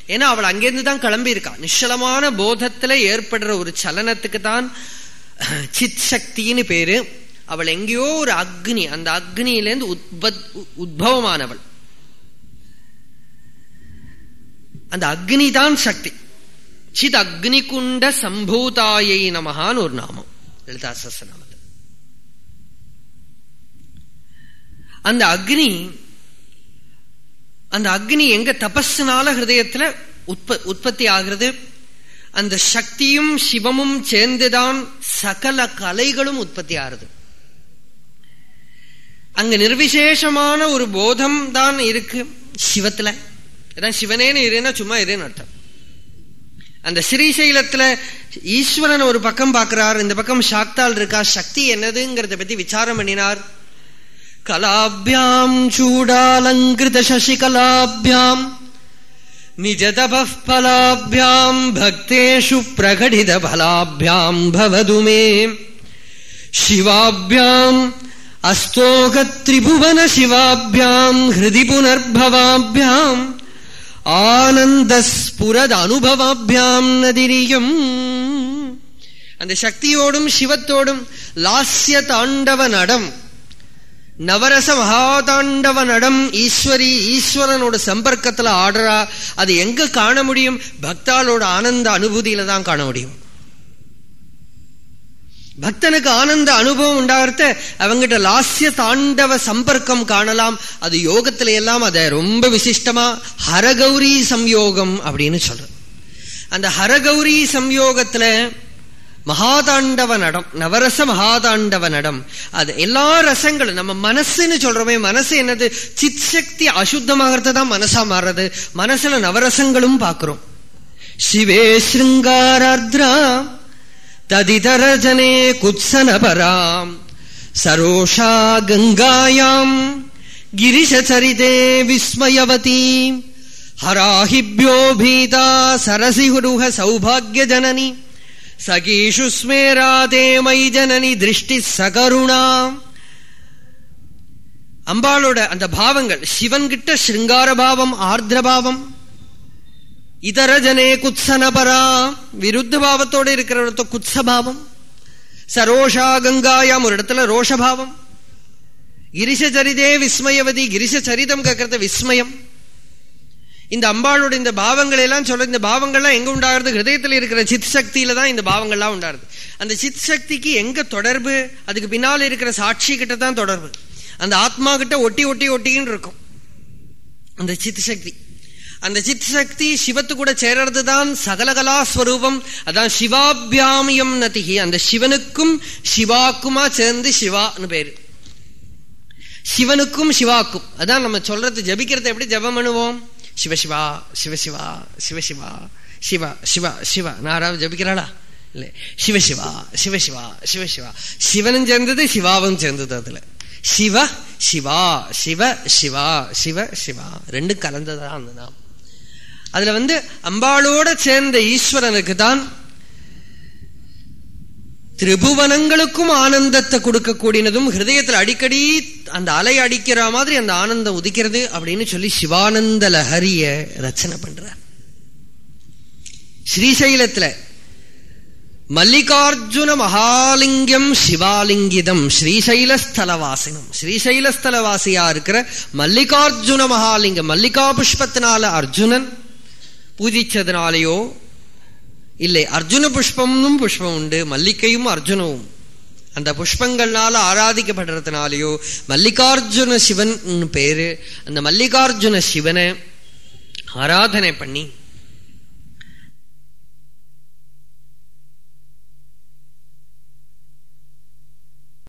ஏன்னா அவள் அங்கிருந்து தான் கிளம்பி இருக்கா நிச்சலமான போதத்துல ஏற்படுற ஒரு சலனத்துக்கு தான் சித் சக்தின்னு பேரு. அவள் எங்கேயோ ஒரு அக்னி அந்த அக்னியிலேருந்து உத்பத் உத்பவமானவள். அந்த அக்னி தான் சக்தி. சித் அக்னிகுண்ட சம்பூதாயை நமகான்னு ஒரு நாமம். லலிதா சஸ்நாமத்தில் அந்த அக்னி அந்த அக்னி எங்க தபஸ்னால ஹிருதயத்துல உற்ப உற்பத்தி ஆகிறது? அந்த சக்தியும் சிவமும் சேர்ந்துதான் சகல கலைகளும் உற்பத்தி ஆறுது அங்க நிர்விசேஷமான ஒரு போதம் தான் இருக்கு. சிவத்துல. ஏன்னா சிவனேன்னு இருன்னா சும்மா இருன்னு அர்த்தம். அந்த ஸ்ரீசைலத்துல ஈஸ்வரன் ஒரு பக்கம் பார்க்கிறார் இந்த பக்கம் சாக்தால் இருக்கா சக்தி என்னதுங்கிறத பத்தி விசாரம் பண்ணினார். கலாபியாம் சூடாலங்கிருத சசிகலாபியாம் நிஜதபலாபியாம் பக்தேஷு பிரகடித பலாபியாம் பவதுமே. சிவாபியாம் அஸ்தோகத்ரிபுவனசிவாபியாம் திரிபுவன ஹிருதி புனர்பவாபியாம் ஆனந்த ஸ்புரத் அனுபவாபியாம் நதிரியும். அந்த சக்தியோடும் சிவத்தோடும் லாஸ்ய தாண்டவ நடம் நவரச மகாதாண்டவ நடம் ஈஸ்வரி ஈஸ்வரனோட சம்பர்க்கத்துல ஆடுறா அது எங்க காண முடியும்? பக்தாலோட ஆனந்த அனுபூதியில தான் காண முடியும். பக்தனுக்கு ஆனந்த அனுபவம் உண்டாகிறத அவங்கிட்ட லாஸ்ய தாண்டவ சம்பர்க்கம் காணலாம். அது யோகத்துல எல்லாம் அதை ரொம்ப விசிஷ்டமா ஹரகௌரி சம்யோகம் அப்படின்னு சொல்ற. அந்த ஹரகௌரி சம்யோகத்துல மகாதாண்டவ நடம் நவரச மகாதாண்டவ நடம் அது எல்லா ரசங்களும் நம்ம மனசுன்னு சொல்றோமே மனசு என்னது? சித் சக்தி அசுத்தமாகிறது தான் மனசா மாறுறது. மனசுல நவரசங்களும் பார்க்கிறோம் சிவே சிருங்காராத்ரா ததிதரஜனே குத்சனபராம் சரோஷா கங்காயாம் கிரிஷச்சரிதே விஸ்மயவதி ஹராஹிபியோ பீதா சரசிகுருக சௌபாகிய ஜனனி சகீஷு ஸ்மேராதே மை ஜனனி திருஷ்டி சகருணா அம்பாளோட அந்த பாவங்கள் சிவன் கிட்ட ஸ்ருங்கார பாவம் ஆர்திர பாவம் இதரஜனே குத்சனபரா. விருத்த பாவத்தோட இருக்கிற இடத்த குத்சபாவம். சரோஷா கங்காயாம் ஒரு இடத்துல ரோஷபாவம். கிரிச சரிதே விஸ்மயவதி கிரிச சரிதம் கேட்கறது விஸ்மயம். இந்த அம்பாளோட இந்த பாவங்கள் எல்லாம் சொல்ற இந்த பாவங்கள்லாம் எங்க உண்டாகிறது? ஹிருதயத்தில் இருக்கிற சித் சக்தியில தான் இந்த பாவங்கள்லாம் உண்டாருது அந்த சித் சக்திக்கு எங்க தொடர்பு? அதுக்கு பின்னால் இருக்கிற சாட்சி கிட்ட தான் தொடர்பு. அந்த ஆத்மா கிட்ட ஒட்டி ஒட்டி ஒட்டின்னு இருக்கும். அந்த சித் சக்தி அந்த சித் சக்தி சிவத்து கூட சேர்றது தான் சகலகலா ஸ்வரூபம். அதான் சிவாபியாமியம் நதிகி அந்த சிவனுக்கும் சிவாக்குமா சேர்ந்து சிவான்னு பேரு. சிவனுக்கும் சிவாக்கும். அதான் நம்ம சொல்றது ஜபிக்கிறது எப்படி ஜபம் பண்ணுவோம்? சிவசிவா சிவசிவா சிவசிவா சிவா சிவா சிவா நாராவது ஜபிக்கிறாளா? இல்ல. சிவசிவா சிவசிவா சிவசிவா சிவனும் சேர்ந்தது சிவாவும் சேர்ந்தது அதுல. சிவ சிவா சிவ சிவா சிவ சிவா. ரெண்டும் கலந்ததான் அந்த நாம் அதுல வந்து அம்பாளோட சேர்ந்த ஈஸ்வரனுக்கு தான் திரிபுவனங்களுக்கும் ஆனந்தத்தை கொடுக்கக்கூடியதும் ஹிருதயத்தில் அடிக்கடி அந்த அலை அடிக்கிற மாதிரி அந்த ஆனந்தம் உதிக்கிறது அப்படின்னு சொல்லி சிவானந்த லஹரிய ரச்சனை பண்ற ஸ்ரீசைலத்துல மல்லிகார்ஜுன மகாலிங்கம் சிவாலிங்கிதம் ஸ்ரீசைலஸ்தலவாசினம். ஸ்ரீசைலஸ்தலவாசியா இருக்கிற மல்லிகார்ஜுன மகாலிங்கம் மல்லிகா புஷ்பத்தினால அர்ஜுனன் பூஜிச்சதுனாலேயோ? இல்லை அர்ஜுன புஷ்பம்னும் புஷ்பம் உண்டு மல்லிகையும் அர்ஜுனவும். அந்த புஷ்பங்கள்னால ஆராதிக்கப்படுறதுனாலயோ மல்லிகார்ஜுன சிவன் பேரு அந்த மல்லிகார்ஜுன சிவனை ஆராதனை பண்ணி